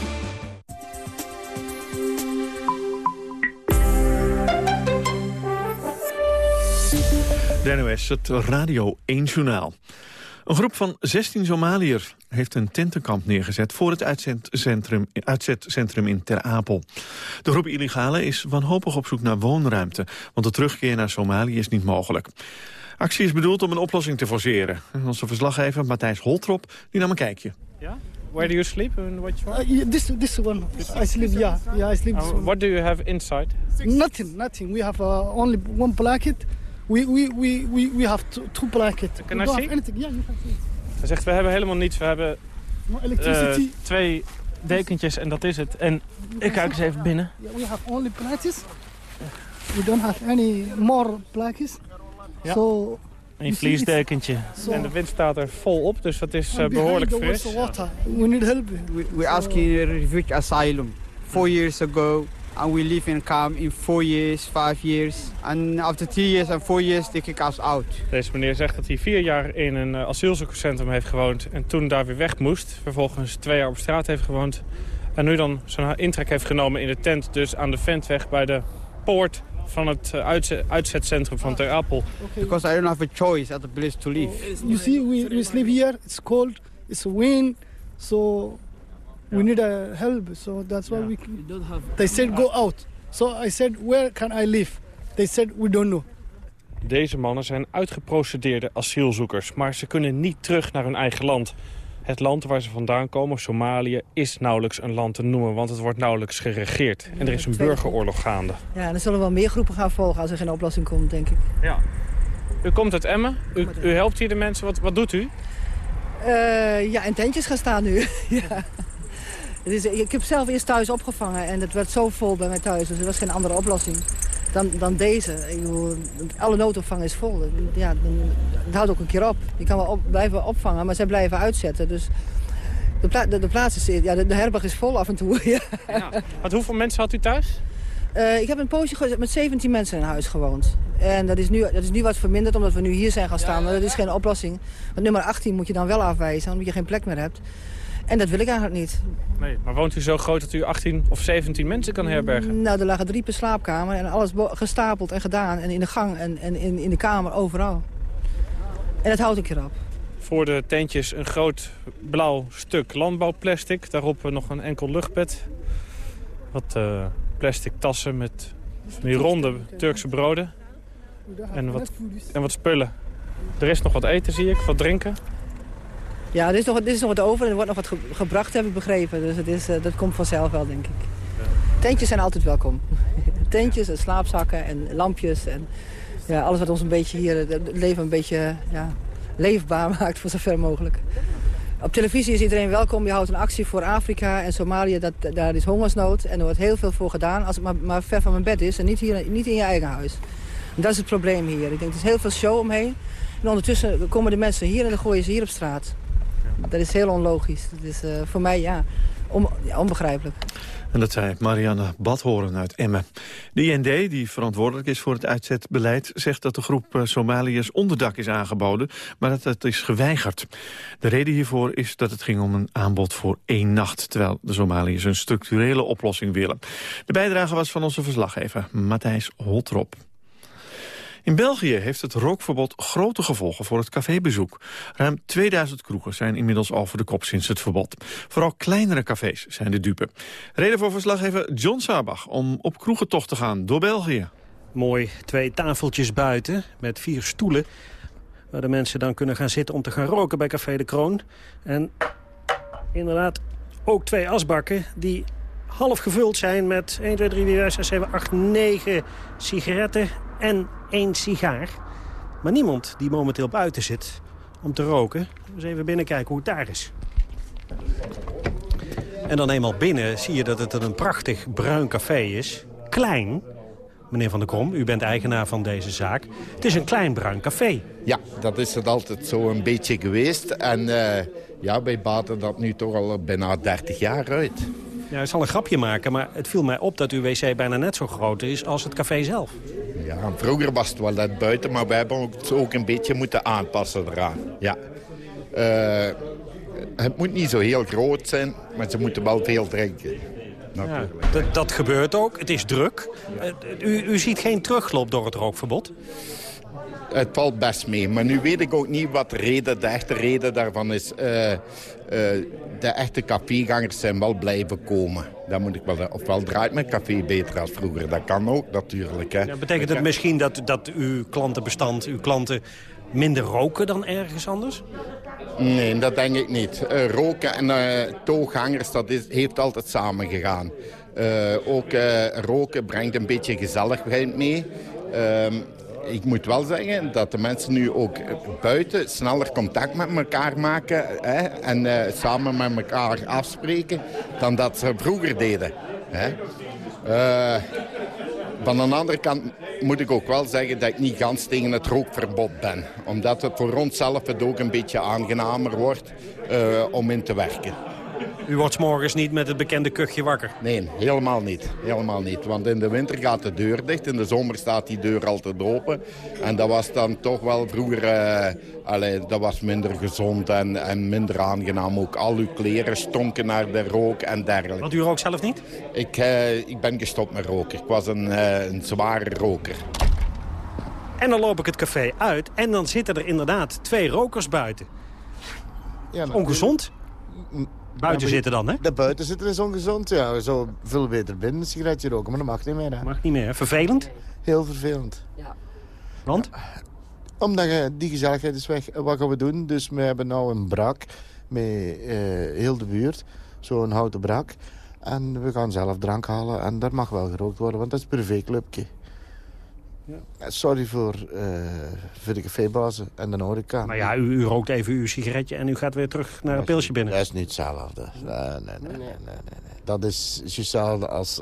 De NOS, het Radio 1 Journaal. Een groep van 16 Somaliërs heeft een tentenkamp neergezet... voor het uitzetcentrum, uitzetcentrum in Ter Apel. De groep illegale is wanhopig op zoek naar woonruimte... want de terugkeer naar Somalië is niet mogelijk. Actie is bedoeld om een oplossing te forceren. Onze verslaggever Matthijs Holtrop die nam een kijkje. Ja? Where do you sleep and what you want? Uh, yeah, this this one. I sleep. Yeah, yeah. I sleep. Uh, what do you have inside? Nothing. Nothing. We have uh, only one blanket. We we we we, we have two, two blankets. Can we I see? anything. Yeah, you can see. Hij zegt, we hebben helemaal niets. We hebben No eh, electricity. twee dekentjes en dat is het. En ik kijk eens even binnen. Yeah, we have only blankets. We don't have any more blankets. Ja. So Een vliesdekentje. En de wind staat er vol op, dus dat is eh, behoorlijk fris. We need help. We, we asking refugee asylum four years ago, and we live in camp in four years, five years, and after three years and four years they kick us out. Deze meneer zegt dat hij vier jaar in een eh, asielzoekerscentrum heeft gewoond... en toen daar weer weg moest. Vervolgens twee jaar op straat heeft gewoond. En nu dan zijn intrek heeft genomen in de tent... dus aan de Ventweg bij de poort van het eh, uitze- uitzetcentrum van Ter Apel. Because I don't have a choice at the place to live. You see, we, we sleep here. It's cold. It's wind. So we need uh, help. So that's why we. They said go out. So I said, where can I live? They said we don't know. Deze mannen zijn uitgeprocedeerde asielzoekers... maar ze kunnen niet terug naar hun eigen land. Het land waar ze vandaan komen, Somalië, is nauwelijks een land te noemen... want het wordt nauwelijks geregeerd. En er is een burgeroorlog gaande. Ja, en er zullen wel meer groepen gaan volgen als er geen oplossing komt, denk ik. Ja. U komt uit Emmen, u, u helpt hier de mensen. Wat, wat doet u? Eh, ja, in tentjes gaan staan nu. ja. Ik heb zelf eerst thuis opgevangen en het werd zo vol bij mij thuis. Dus er was geen andere oplossing dan, dan deze. Ik bedoel, alle noodopvang is vol. Ja, het houdt ook een keer op. Je kan wel op, blijven opvangen, maar zij blijven uitzetten. Dus de, pla de, de plaats is, ja, de, de herberg is vol af en toe. Ja. Want hoeveel mensen had u thuis? Eh, ik heb een poosje met 17 mensen in huis gewoond. En dat is, nu, dat is nu wat verminderd omdat we nu hier zijn gaan staan. Maar dat is geen oplossing. Want nummer 18 moet je dan wel afwijzen, omdat je geen plek meer hebt. En dat wil ik eigenlijk niet. Nee, maar woont u zo groot dat u 18 of 17 mensen kan herbergen? Nou, er lagen drie per slaapkamer en alles gestapeld en gedaan. En in de gang en, en in, in de kamer, overal. En dat houdt een keer op. Voor de tentjes een groot blauw stuk landbouwplastic. Daarop nog een enkel luchtbed. Wat eh, plastic tassen met die ronde Turkse broden. En wat, en wat spullen. Er is nog wat eten, zie ik. Wat drinken. Ja, er is nog, er is nog wat over en er wordt nog wat ge- gebracht, heb ik begrepen. Dus het is, eh, dat komt vanzelf wel, denk ik. Tentjes zijn altijd welkom. Tentjes en slaapzakken en lampjes. En ja, alles wat ons een beetje hier eh, het leven een beetje ja, leefbaar maakt voor zover mogelijk. Op televisie is iedereen welkom. Je houdt een actie voor Afrika en Somalië. Dat, daar is hongersnood en er wordt heel veel voor gedaan. Als het maar, maar ver van mijn bed is en niet, hier, niet in je eigen huis. En dat is het probleem hier. Ik denk, er is heel veel show omheen. En ondertussen komen de mensen hier en dan gooien ze hier op straat. Dat is heel onlogisch. Dat is eh, voor mij ja, on- ja, onbegrijpelijk. En dat zei Marianne Badhoren uit Emmen. De IND, die verantwoordelijk is voor het uitzetbeleid... zegt dat de groep eh, Somaliërs onderdak is aangeboden... maar dat het is geweigerd. De reden hiervoor is dat het ging om een aanbod voor één nacht... terwijl de Somaliërs een structurele oplossing willen. De bijdrage was van onze verslaggever Matthijs Holtrop. In België heeft het rookverbod grote gevolgen voor het cafébezoek. Ruim 2000 kroegen zijn inmiddels over de kop sinds het verbod. Vooral kleinere cafés zijn de dupe. Reden voor verslaggever John Sabach om op kroegentocht te gaan door België. Mooi, twee tafeltjes buiten met vier stoelen... waar de mensen dan kunnen gaan zitten om te gaan roken bij Café de Kroon. En inderdaad ook twee asbakken die half gevuld zijn met 1, 2, 3, 4, 5, 6, 7, 8, 9 sigaretten en één sigaar. Maar niemand die momenteel buiten zit om te roken. Dus even binnenkijken hoe het daar is. En dan eenmaal binnen zie je dat het een prachtig bruin café is. Klein, meneer Van der Krom, u bent eigenaar van deze zaak. Het is een klein bruin café. Ja, dat is het altijd zo een beetje geweest. En uh, ja, wij baten dat nu toch al bijna 30 jaar uit. Ja, ik zal een grapje maken, maar het viel mij op dat uw wc bijna net zo groot is als het café zelf. Ja, vroeger was het wel net buiten, maar we hebben het ook een beetje moeten aanpassen eraan. Ja. Uh, het moet niet zo heel groot zijn, maar ze moeten wel veel drinken. Ja, dat, gebeurt ook. Het is druk. Uh, u, u ziet geen terugloop door het rookverbod? Het valt best mee, maar nu weet ik ook niet wat de, reden, de echte reden daarvan is. Uh, de echte cafégangers zijn wel blijven komen. Dan moet ik wel, ofwel draait mijn café beter als vroeger. Dat kan ook natuurlijk. Hè. Ja, betekent het misschien dat, dat uw klantenbestand, uw klanten minder roken dan ergens anders? Nee, dat denk ik niet. Uh, roken en uh, tooghangers, dat is, heeft altijd samengegaan. Uh, ook roken brengt een beetje gezelligheid mee. Ik moet wel zeggen dat de mensen nu ook buiten sneller contact met elkaar maken hè, en uh, samen met elkaar afspreken dan dat ze vroeger deden. Hè. Uh, van een andere kant moet ik ook wel zeggen dat ik niet gans tegen het rookverbod ben. Omdat het voor onszelf het ook een beetje aangenamer wordt uh, om in te werken. U wordt morgens niet met het bekende kuchje wakker? Nee, helemaal niet. Helemaal niet. Want in de winter gaat de deur dicht. In de zomer staat die deur altijd open. En dat was dan toch wel vroeger... Uh, allee, dat was minder gezond en, en minder aangenaam. Ook al uw kleren stonken naar de rook en dergelijke. Want u rookt zelf niet? Ik, uh, ik ben gestopt met roken. Ik was een, uh, een zware roker. En dan loop ik het café uit en dan zitten er inderdaad twee rokers buiten. Ja, Ongezond? Buiten ja, zitten dan, hè? De buiten zitten is ongezond, ja. Zo veel beter binnen een sigaretje roken, maar dat mag niet meer. Hè. Mag niet meer. Vervelend? Heel vervelend. Ja. Want? Omdat uh, die gezelligheid is weg. Wat gaan we doen? Dus we hebben nu een brak met uh, heel de buurt. Zo'n houten brak. En we gaan zelf drank halen. En daar mag wel gerookt worden, want dat is een privéclubje. Sorry voor, uh, voor de cafébazen en de horeca. Maar ja, u, u, rookt even uw sigaretje en u gaat weer terug naar een pilsje binnen. Dat is niet hetzelfde. Nee, nee, nee. nee, nee, nee. Dat is hetzelfde als,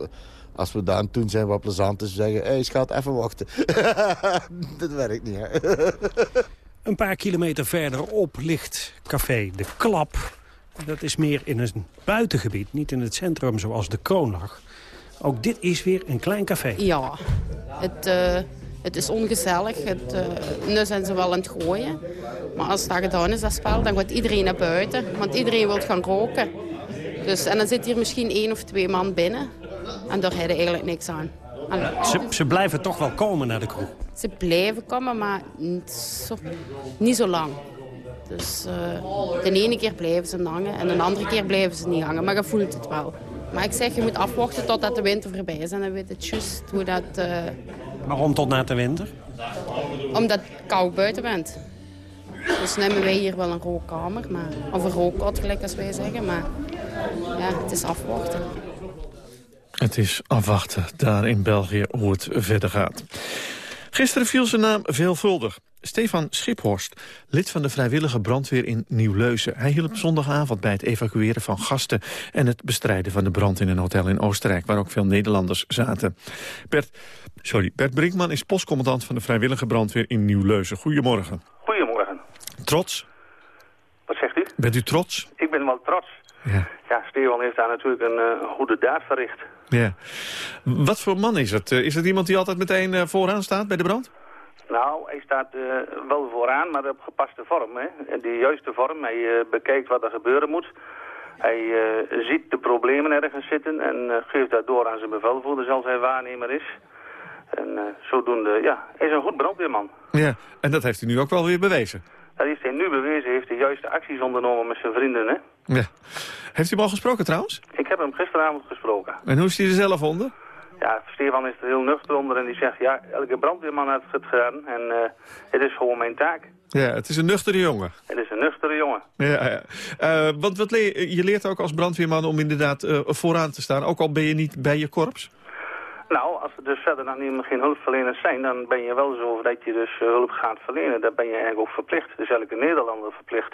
als we daar toen zijn wat plezant is zeggen... hé, hey, schat, even wachten. dat werkt niet, hè. Een paar kilometer verderop ligt café De Klap. Dat is meer in een buitengebied, niet in het centrum zoals de Kroonlag. Ook dit is weer een klein café. Ja, het, uh, het is ongezellig. Het, uh, nu zijn ze wel aan het gooien. Maar als dat gedaan is, dat spel, dan gaat iedereen naar buiten. Want iedereen wil gaan roken. Dus, en dan zit hier misschien één of twee man binnen. En daar hebben eigenlijk niks aan. Ze, ze, blijven toch wel komen naar de kroeg? Ze blijven komen, maar niet zo, niet zo lang. Dus uh, de ene keer blijven ze hangen en de andere keer blijven ze niet hangen. Maar je voelt het wel. Maar ik zeg, je moet afwachten totdat de winter voorbij is. En dan weet het juist hoe dat... Uh... Waarom tot na de winter? Omdat het koud buiten bent. Dus nemen wij hier wel een rookkamer. Maar, of een rookkot, gelijk als wij zeggen. Maar ja, het is afwachten. Het is afwachten daar in België hoe het verder gaat. Gisteren viel zijn naam veelvuldig. Stefan Schiphorst, lid van de vrijwillige brandweer in Nieuw-Leuzen. Hij hielp zondagavond bij het evacueren van gasten... en het bestrijden van de brand in een hotel in Oostenrijk... waar ook veel Nederlanders zaten. Bert, sorry, Bert Brinkman is postcommandant van de vrijwillige brandweer in Nieuw-Leuzen. Goedemorgen. Goedemorgen. Trots? Wat zegt u? Bent u trots? Ik ben wel trots. Ja. Ja, Stefan heeft daar natuurlijk een uh, goede daad verricht. Ja. Wat voor man is het? Uh, is het iemand die altijd meteen uh, vooraan staat bij de brand? Nou, hij staat uh, wel vooraan, maar op gepaste vorm. Hè? De juiste vorm. Hij uh, bekijkt wat er gebeuren moet. Hij uh, ziet de problemen ergens zitten en geeft dat door aan zijn bevelvoerder als hij waarnemer is. En zodoende, ja, hij is een goed brandweerman. Ja, en dat heeft hij nu ook wel weer bewezen. Dat heeft hij nu bewezen. heeft de juiste acties ondernomen met zijn vrienden, hè. Ja. Heeft u hem al gesproken trouwens? Ik heb hem gisteravond gesproken. En hoe is hij er zelf onder? Ja, Stefan is er heel nuchter onder en die zegt, ja, elke brandweerman heeft het gedaan en uh, het is gewoon mijn taak. Ja, het is een nuchtere jongen. Het is een nuchtere jongen. Ja, ja. Uh, want wat leer, je leert ook als brandweerman om inderdaad uh, vooraan te staan, ook al ben je niet bij je korps? Nou, als er dus verder dan niet, geen hulpverleners zijn, dan ben je wel zo dat je dus hulp gaat verlenen. Dat ben je eigenlijk ook verplicht. Dus elke Nederlander verplicht.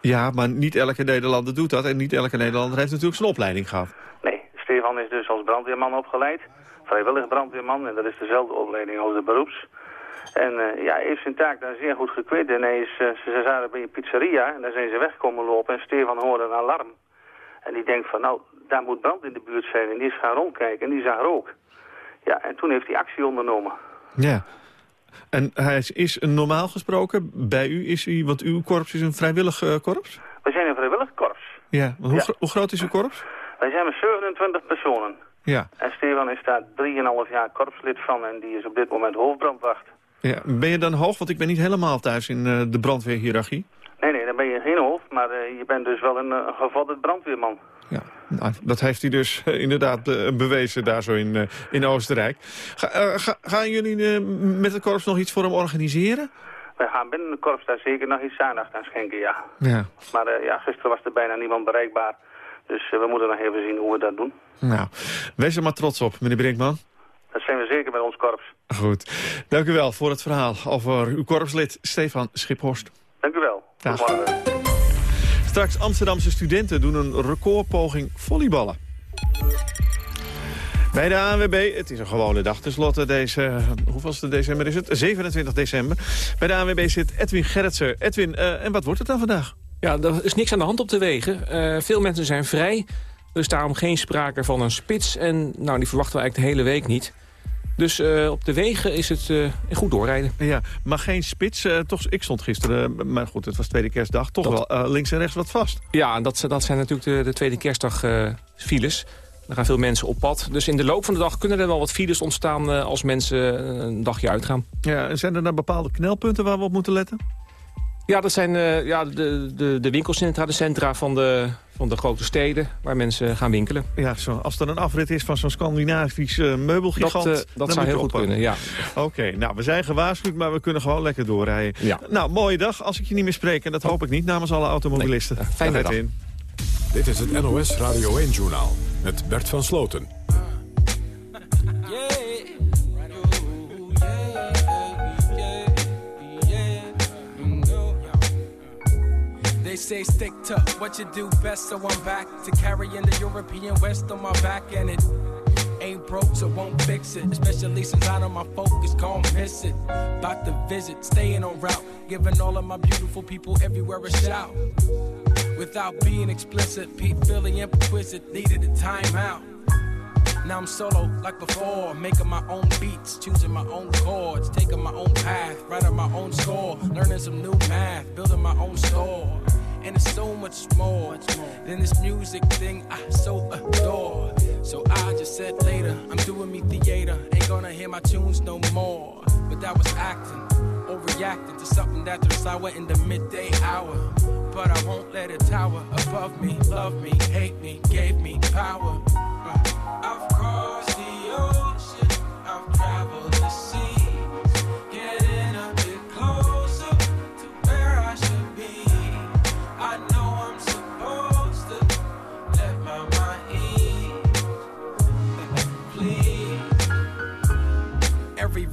Ja, maar niet elke Nederlander doet dat en niet elke Nederlander heeft natuurlijk zijn opleiding gehad. Nee, Stefan is dus als brandweerman opgeleid. Vrijwillig brandweerman. En dat is dezelfde opleiding als de beroeps. En uh, ja, hij heeft zijn taak daar zeer goed gekweet. En hij is, uh, ze zaten bij een pizzeria en daar zijn ze wegkomen lopen. En Stefan hoorde een alarm. En die denkt van, nou, daar moet brand in de buurt zijn. En die is gaan rondkijken en die zag rook. Ja, en toen heeft hij actie ondernomen. Ja. En hij is normaal gesproken, bij u is hij, want uw korps is een vrijwillig uh, korps? We zijn een vrijwillig korps. Ja, hoe, ja. hoe groot is uw korps? Wij zijn met 27 personen. Ja. En Stefan is daar 3,5 jaar korpslid van en die is op dit moment hoofdbrandwacht. Ja, ben je dan hoog? Want ik ben niet helemaal thuis in uh, de brandweerhierarchie. Nee, nee, dan ben je geen hoofd, maar uh, je bent dus wel een uh, gevorderd brandweerman. Ja, nou, dat heeft hij dus inderdaad bewezen daar zo in, in Oostenrijk. Ga, ga, gaan jullie met het korps nog iets voor hem organiseren? Wij gaan binnen het korps daar zeker nog iets aandacht aan schenken, ja. ja. Maar ja, gisteren was er bijna niemand bereikbaar. Dus we moeten nog even zien hoe we dat doen. Nou, wees er maar trots op, meneer Brinkman. Dat zijn we zeker bij ons korps. Goed. Dank u wel voor het verhaal over uw korpslid Stefan Schiphorst. Dank u wel. Dag. Straks Amsterdamse studenten doen een recordpoging volleyballen. Bij de ANWB, het is een gewone dag tenslotte, deze, hoeveelste december is het? 27 december. Bij de ANWB zit Edwin Gerritsen. Edwin, uh, en wat wordt het dan vandaag? Ja, er is niks aan de hand op de wegen. Uh, veel mensen zijn vrij, dus daarom geen sprake van een spits. En nou, die verwachten we eigenlijk de hele week niet. Dus uh, op de wegen is het uh, goed doorrijden. Ja, maar geen spits. Uh, toch, ik stond gisteren, maar goed, het was tweede kerstdag... toch dat... wel links en rechts wat vast. Ja, dat, dat zijn natuurlijk de, de tweede kerstdag files. Er gaan veel mensen op pad. Dus in de loop van de dag kunnen er wel wat files ontstaan... als mensen een dagje uitgaan. Ja, en zijn er dan bepaalde knelpunten waar we op moeten letten? Ja, dat zijn uh, ja, de, de, de winkelcentra, de centra van de, van de grote steden... waar mensen gaan winkelen. Ja, zo, als er een afrit is van zo'n Scandinavisch uh, meubelgigant... Dat, uh, dat zou heel goed kunnen, ja. Oké, okay, nou, we zijn gewaarschuwd, maar we kunnen gewoon lekker doorrijden. Ja. Nou, mooie dag. Als ik je niet meer spreek, en dat hoop ik niet namens alle automobilisten. Nee, fijne dag. In. Dit is het NOS Radio 1-journaal met Bert van Sloten. Yeah. Say stick to what you do best, so I'm back to carrying the European West on my back, and it ain't broke, so won't fix it. Especially since I know my focus, gon' miss it. About to visit, staying on route, giving all of my beautiful people everywhere a shout. Without being explicit, Pete Philly implicit needed a timeout. Now I'm solo like before, making my own beats, choosing my own chords, taking my own path, writing my own score, learning some new math, building my own store. And it's so much more than this music thing I so adore. So I just said later, I'm doing me theater, ain't gonna hear my tunes no more. But that was acting, overreacting to something that turned sour in the midday hour. But I won't let it tower above me, love me, hate me, gave me power. Uh,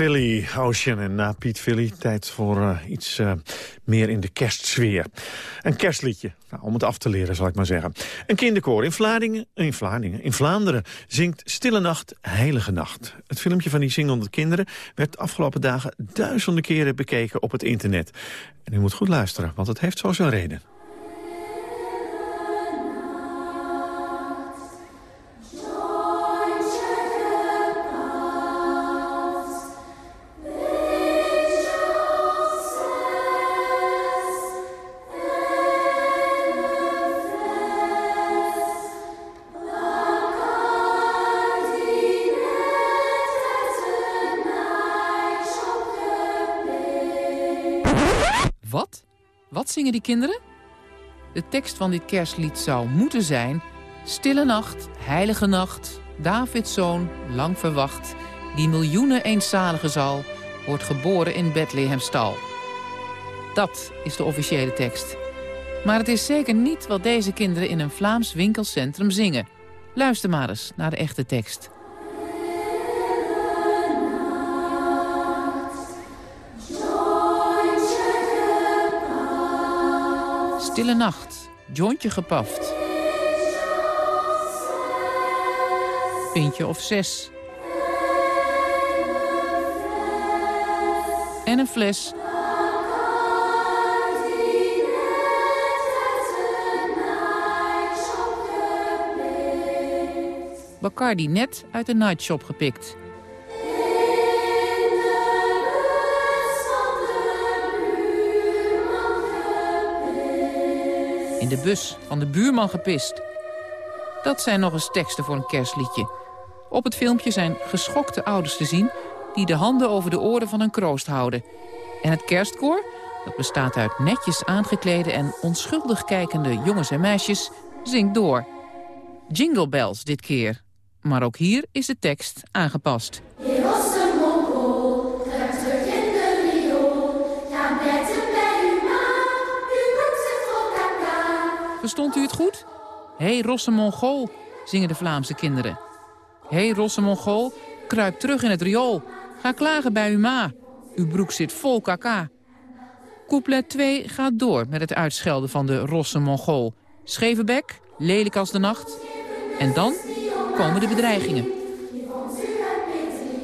Philly, Ocean. En na Piet Philly tijd voor eh, iets eh, meer in de kerstsfeer. Een kerstliedje, nou, om het af te leren zal ik maar zeggen. Een kinderkoor in in Vlaardingen, in Vlaanderen zingt Stille Nacht, Heilige Nacht. Het filmpje van die zingende kinderen werd de afgelopen dagen duizenden keren bekeken op het internet. En u moet goed luisteren, want het heeft zo zijn reden. Zingen die kinderen? De tekst van dit kerstlied zou moeten zijn... Stille nacht, heilige nacht, Davids zoon, lang verwacht... die miljoenen eenzalige zal, wordt geboren in Bethlehemstal. Dat is de officiële tekst. Maar het is zeker niet wat deze kinderen in een Vlaams winkelcentrum zingen. Luister maar eens naar de echte tekst. Stille nacht, jointje gepaft. Pintje of zes. En een fles. Bacardi net uit de nightshop gepikt. In de bus van de buurman gepist. Dat zijn nog eens teksten voor een kerstliedje. Op het filmpje zijn geschokte ouders te zien... die de handen over de oren van hun kroost houden. En het kerstkoor, dat bestaat uit netjes aangeklede en onschuldig kijkende jongens en meisjes, zingt door. Jingle bells dit keer. Maar ook hier is de tekst aangepast. Verstond u het goed? Hé, hey, rosse Mongool, zingen de Vlaamse kinderen. Hé, hey, rosse Mongool, kruip terug in het riool. Ga klagen bij uw ma. Uw broek zit vol kaka. Couplet 2 gaat door met het uitschelden van de rosse Mongool. Scheve bek, lelijk als de nacht. En dan komen de bedreigingen.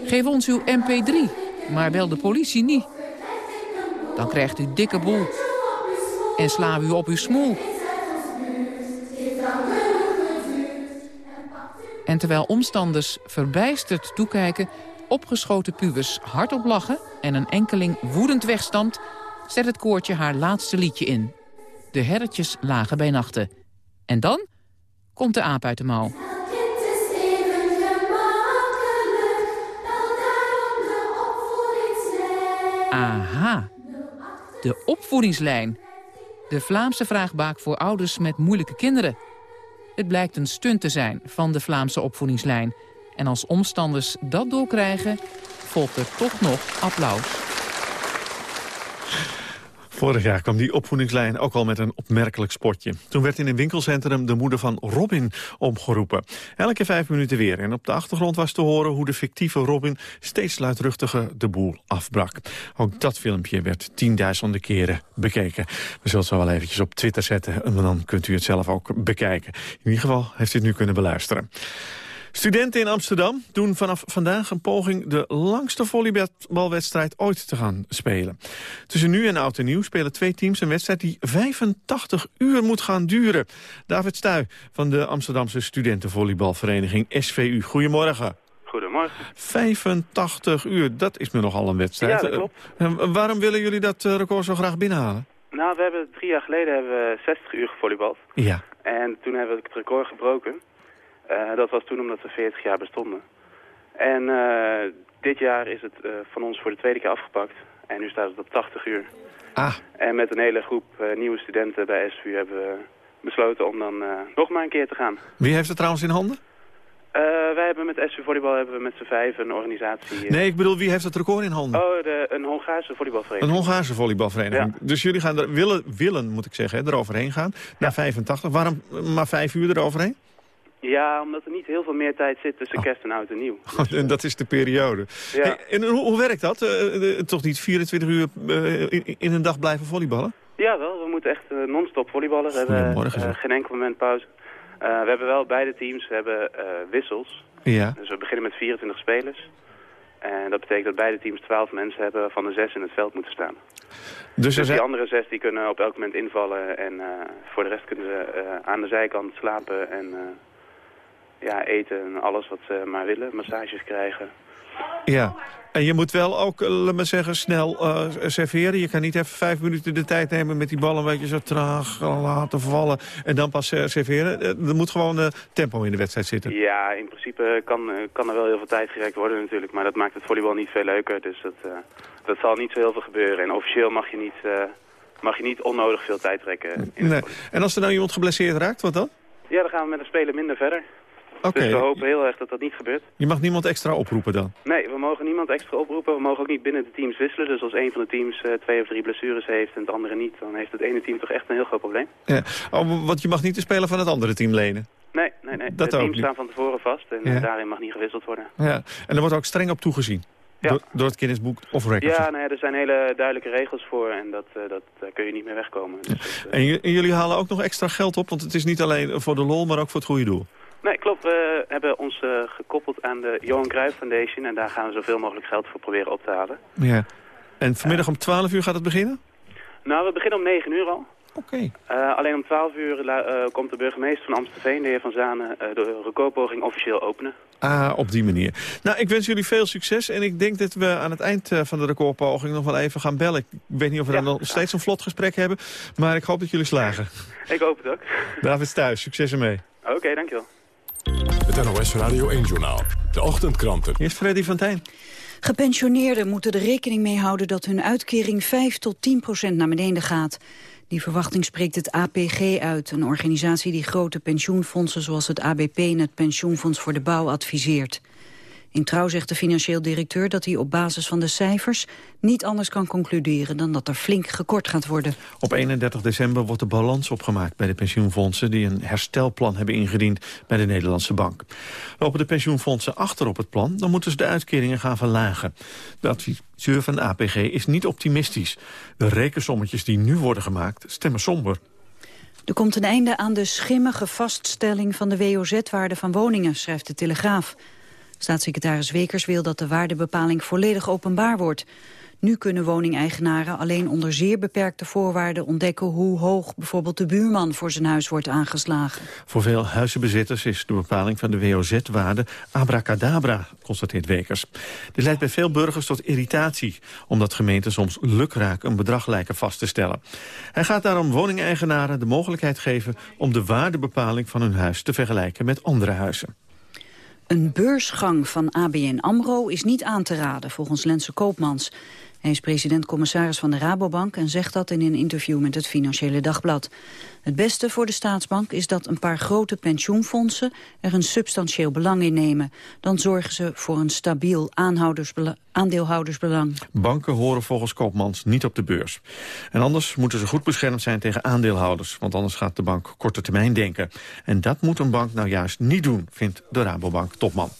Geef ons uw mp3, maar bel de politie niet. Dan krijgt u dikke boel. En slaan u op uw smoel. En terwijl omstanders verbijsterd toekijken... opgeschoten pubers hardop lachen en een enkeling woedend wegstampt... zet het koortje haar laatste liedje in. De herretjes lagen bij nachten. En dan komt de aap uit de mouw. Aha, de opvoedingslijn. De Vlaamse vraagbaak voor ouders met moeilijke kinderen. Het blijkt een stunt te zijn van de Vlaamse opvoedingslijn. En als omstanders dat doorkrijgen, volgt er toch nog applaus. Vorig jaar kwam die opvoedingslijn ook al met een opmerkelijk spotje. Toen werd in een winkelcentrum de moeder van Robin omgeroepen. Elke vijf minuten weer. En op de achtergrond was te horen hoe de fictieve Robin steeds luidruchtiger de boel afbrak. Ook dat filmpje werd tienduizenden keren bekeken. We zullen het zo wel eventjes op Twitter zetten en dan kunt u het zelf ook bekijken. In ieder geval heeft u het nu kunnen beluisteren. Studenten in Amsterdam doen vanaf vandaag een poging de langste volleybalwedstrijd ooit te gaan spelen. Tussen nu en oud en nieuw spelen twee teams een wedstrijd die 85 uur moet gaan duren. David Stuy van de Amsterdamse studentenvolleybalvereniging SVU. Goedemorgen. Goedemorgen. 85 uur, dat is me nogal een wedstrijd. Ja, dat klopt. Uh, waarom willen jullie dat uh, record zo graag binnenhalen? Nou, we hebben drie jaar geleden hebben we 60 uur gevolleybald. Ja. En toen hebben we het record gebroken. Uh, dat was toen omdat we 40 jaar bestonden. En uh, dit jaar is het uh, van ons voor de tweede keer afgepakt. En nu staat het op 80 uur. Ah. En met een hele groep nieuwe studenten bij SVU hebben we besloten om dan nog maar een keer te gaan. Wie heeft het trouwens in handen? wij hebben met SVU Volleybal hebben we met z'n vijf een organisatie... Nee, ik bedoel, wie heeft het record in handen? Oh, de, een Hongaarse volleybalvereniging. Een Hongaarse volleybalvereniging. Ja. Dus jullie gaan er, willen, willen, moet ik zeggen, eroverheen gaan. Naar 85. Waarom maar vijf uur eroverheen? Ja, omdat er niet heel veel meer tijd zit tussen oh. kerst en oud en nieuw. Dus, en dat is de periode. Ja. Hey, en hoe, hoe, werkt dat? Uh, toch niet 24 uur in, in, een dag blijven volleyballen? Ja, wel. We moeten echt non-stop volleyballen. We hebben geen enkel moment pauze. we hebben wel beide teams we hebben wissels. Ja. Dus we beginnen met 24 spelers. En dat betekent dat beide teams 12 mensen hebben van de zes in het veld moeten staan. Dus, dus die andere zes die kunnen op elk moment invallen. En voor de rest kunnen ze aan de zijkant slapen en ja, eten en alles wat ze maar willen. Massages krijgen. Ja, en je moet wel ook, laat maar zeggen, snel uh, serveren. Je kan niet even vijf minuten de tijd nemen met die bal een beetje zo traag laten vallen. En dan pas uh, serveren. Er moet gewoon uh, tempo in de wedstrijd zitten. Ja, in principe kan, kan er wel heel veel tijd gerekt worden natuurlijk. Maar dat maakt het volleybal niet veel leuker. Dus dat, dat zal niet zo heel veel gebeuren. En officieel mag je niet, mag je niet onnodig veel tijd trekken. nee. En als er nou iemand geblesseerd raakt, wat dan? Ja, dan gaan we met een speler minder verder. Okay. Dus we hopen heel erg dat dat niet gebeurt. Je mag niemand extra oproepen dan? Nee, we mogen niemand extra oproepen. We mogen ook niet binnen de teams wisselen. Dus als een van de teams uh, twee of drie blessures heeft en het andere niet... dan heeft het ene team toch echt een heel groot probleem. Ja. Oh, want je mag niet de speler van het andere team lenen? Nee, nee, nee. Dat de teams staan van tevoren vast en ja. daarin mag niet gewisseld worden. Ja. En er wordt ook streng op toegezien? Ja. Door, door het kennisboek of records? Ja, nee, er zijn hele duidelijke regels voor en dat, uh, dat, daar kun je niet meer wegkomen. Dus dat, uh... en, en jullie halen ook nog extra geld op? Want het is niet alleen voor de lol, maar ook voor het goede doel. Nee, klopt. We hebben ons uh, gekoppeld aan de Johan Cruijff Foundation. En daar gaan we zoveel mogelijk geld voor proberen op te halen. Ja. En vanmiddag om 12 uur gaat het beginnen? Nou, we beginnen om 9 uur al. Oké. Okay. Uh, alleen om 12 uur uh, komt de burgemeester van Amstelveen, de heer Van Zanen, de recordpoging officieel openen. Ah, op die manier. Nou, ik wens jullie veel succes. En ik denk dat we aan het eind van de recordpoging nog wel even gaan bellen. Ik weet niet of we ja, dan nog steeds een vlot gesprek hebben. Maar ik hoop dat jullie slagen. ik hoop het ook. David Thuis, succes ermee. Oké, okay, dankjewel. Het NOS Radio 1-journaal. De ochtendkranten. Hier is Freddy van Tijn. Gepensioneerden moeten er rekening mee houden dat hun uitkering 5 tot 10 procent naar beneden gaat. Die verwachting spreekt het APG uit, een organisatie die grote pensioenfondsen zoals het ABP en het Pensioenfonds voor de Bouw adviseert. In Trouw zegt de financieel directeur dat hij op basis van de cijfers niet anders kan concluderen dan dat er flink gekort gaat worden. Op 31 december wordt de balans opgemaakt bij de pensioenfondsen die een herstelplan hebben ingediend bij de Nederlandse Bank. Lopen de pensioenfondsen achter op het plan, dan moeten ze de uitkeringen gaan verlagen. De adviseur van de APG is niet optimistisch. De rekensommetjes die nu worden gemaakt stemmen somber. Er komt een einde aan de schimmige vaststelling van de WOZ-waarde van woningen, schrijft de Telegraaf. Staatssecretaris Wekers wil dat de waardebepaling volledig openbaar wordt. Nu kunnen woningeigenaren alleen onder zeer beperkte voorwaarden ontdekken hoe hoog bijvoorbeeld de buurman voor zijn huis wordt aangeslagen. Voor veel huizenbezitters is de bepaling van de WOZ-waarde abracadabra, constateert Wekers. Dit leidt bij veel burgers tot irritatie, omdat gemeenten soms lukraak een bedrag lijken vast te stellen. Hij gaat daarom woningeigenaren de mogelijkheid geven om de waardebepaling van hun huis te vergelijken met andere huizen. Een beursgang van ABN AMRO is niet aan te raden, volgens Lense Koopmans. Hij is president-commissaris van de Rabobank en zegt dat in een interview met het Financiële Dagblad. Het beste voor de staatsbank is dat een paar grote pensioenfondsen er een substantieel belang in nemen. Dan zorgen ze voor een stabiel aandeelhoudersbelang. Banken horen volgens Koopmans niet op de beurs. En anders moeten ze goed beschermd zijn tegen aandeelhouders, want anders gaat de bank korte termijn denken. En dat moet een bank nou juist niet doen, vindt de Rabobank-topman.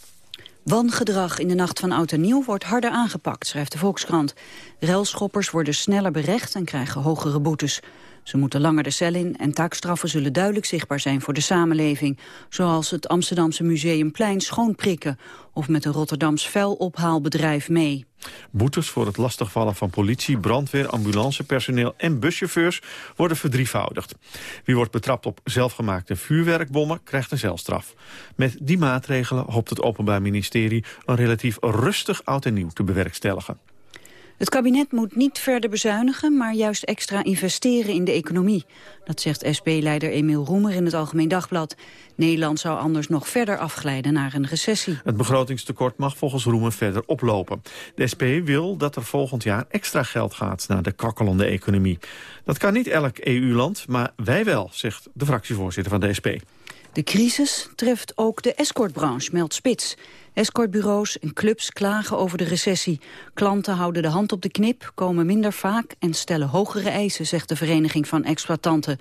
Wangedrag in de nacht van Oud en Nieuw wordt harder aangepakt, schrijft de Volkskrant. Relschoppers worden sneller berecht en krijgen hogere boetes. Ze moeten langer de cel in en taakstraffen zullen duidelijk zichtbaar zijn voor de samenleving. Zoals het Amsterdamse Museumplein schoonprikken of met een Rotterdams vuilophaalbedrijf mee. Boetes voor het lastigvallen van politie, brandweer, ambulancepersoneel en buschauffeurs worden verdrievoudigd. Wie wordt betrapt op zelfgemaakte vuurwerkbommen krijgt een celstraf. Met die maatregelen hoopt het Openbaar Ministerie een relatief rustig oud en nieuw te bewerkstelligen. Het kabinet moet niet verder bezuinigen, maar juist extra investeren in de economie. Dat zegt SP-leider Emiel Roemer in het Algemeen Dagblad. Nederland zou anders nog verder afglijden naar een recessie. Het begrotingstekort mag volgens Roemer verder oplopen. De SP wil dat er volgend jaar extra geld gaat naar de kakkelende economie. Dat kan niet elk EU-land, maar wij wel, zegt de fractievoorzitter van de SP. De crisis treft ook de escortbranche, meldt Spits. Escortbureaus en clubs klagen over de recessie. Klanten houden de hand op de knip, komen minder vaak en stellen hogere eisen, zegt de Vereniging van Exploitanten.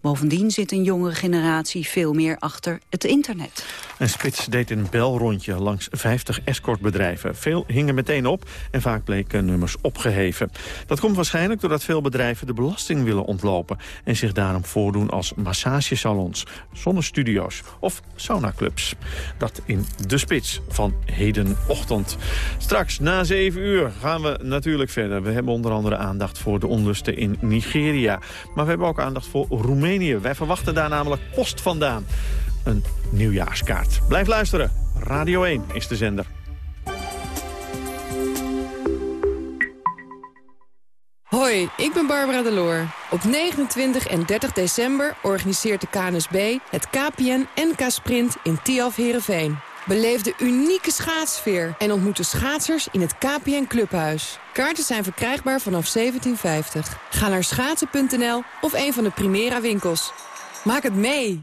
Bovendien zit een jongere generatie veel meer achter het internet. En Spits deed een belrondje langs 50 escortbedrijven. Veel hingen meteen op en vaak bleken nummers opgeheven. Dat komt waarschijnlijk doordat veel bedrijven de belasting willen ontlopen... en zich daarom voordoen als massagesalons, zonnestudio's of saunaclubs. Dat in de Spits van hedenochtend. Straks na 7 uur gaan we natuurlijk verder. We hebben onder andere aandacht voor de onlusten in Nigeria. Maar we hebben ook aandacht voor Wij verwachten daar namelijk post vandaan. Een nieuwjaarskaart. Blijf luisteren. Radio 1 is de zender. Hoi, ik ben Barbara Deloor. Op 29 en 30 december organiseert de KNSB het KPN NK Sprint in Tiaf Herenveen. Beleef de unieke schaatsfeer en ontmoet de schaatsers in het KPN Clubhuis. Kaarten zijn verkrijgbaar vanaf 1750. Ga naar schaatsen.nl of een van de Primera winkels. Maak het mee!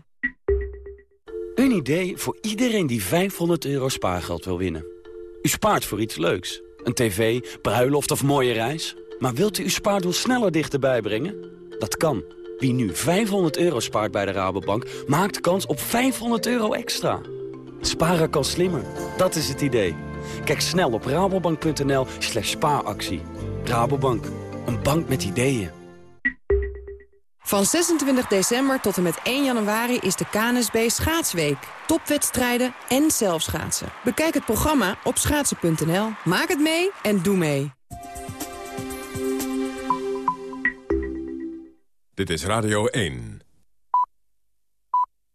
Een idee voor iedereen die 500 euro spaargeld wil winnen. U spaart voor iets leuks. Een tv, bruiloft of mooie reis. Maar wilt u uw spaardoel sneller dichterbij brengen? Dat kan. Wie nu 500 euro spaart bij de Rabobank... maakt kans op 500 euro extra. Sparen kan slimmer. Dat is het idee. Kijk snel op rabobank.nl slash spaaractie. Rabobank, een bank met ideeën. Van 26 december tot en met 1 januari is de KNSB Schaatsweek. Topwedstrijden en zelfschaatsen. Bekijk het programma op schaatsen.nl. Maak het mee en doe mee. Dit is Radio 1.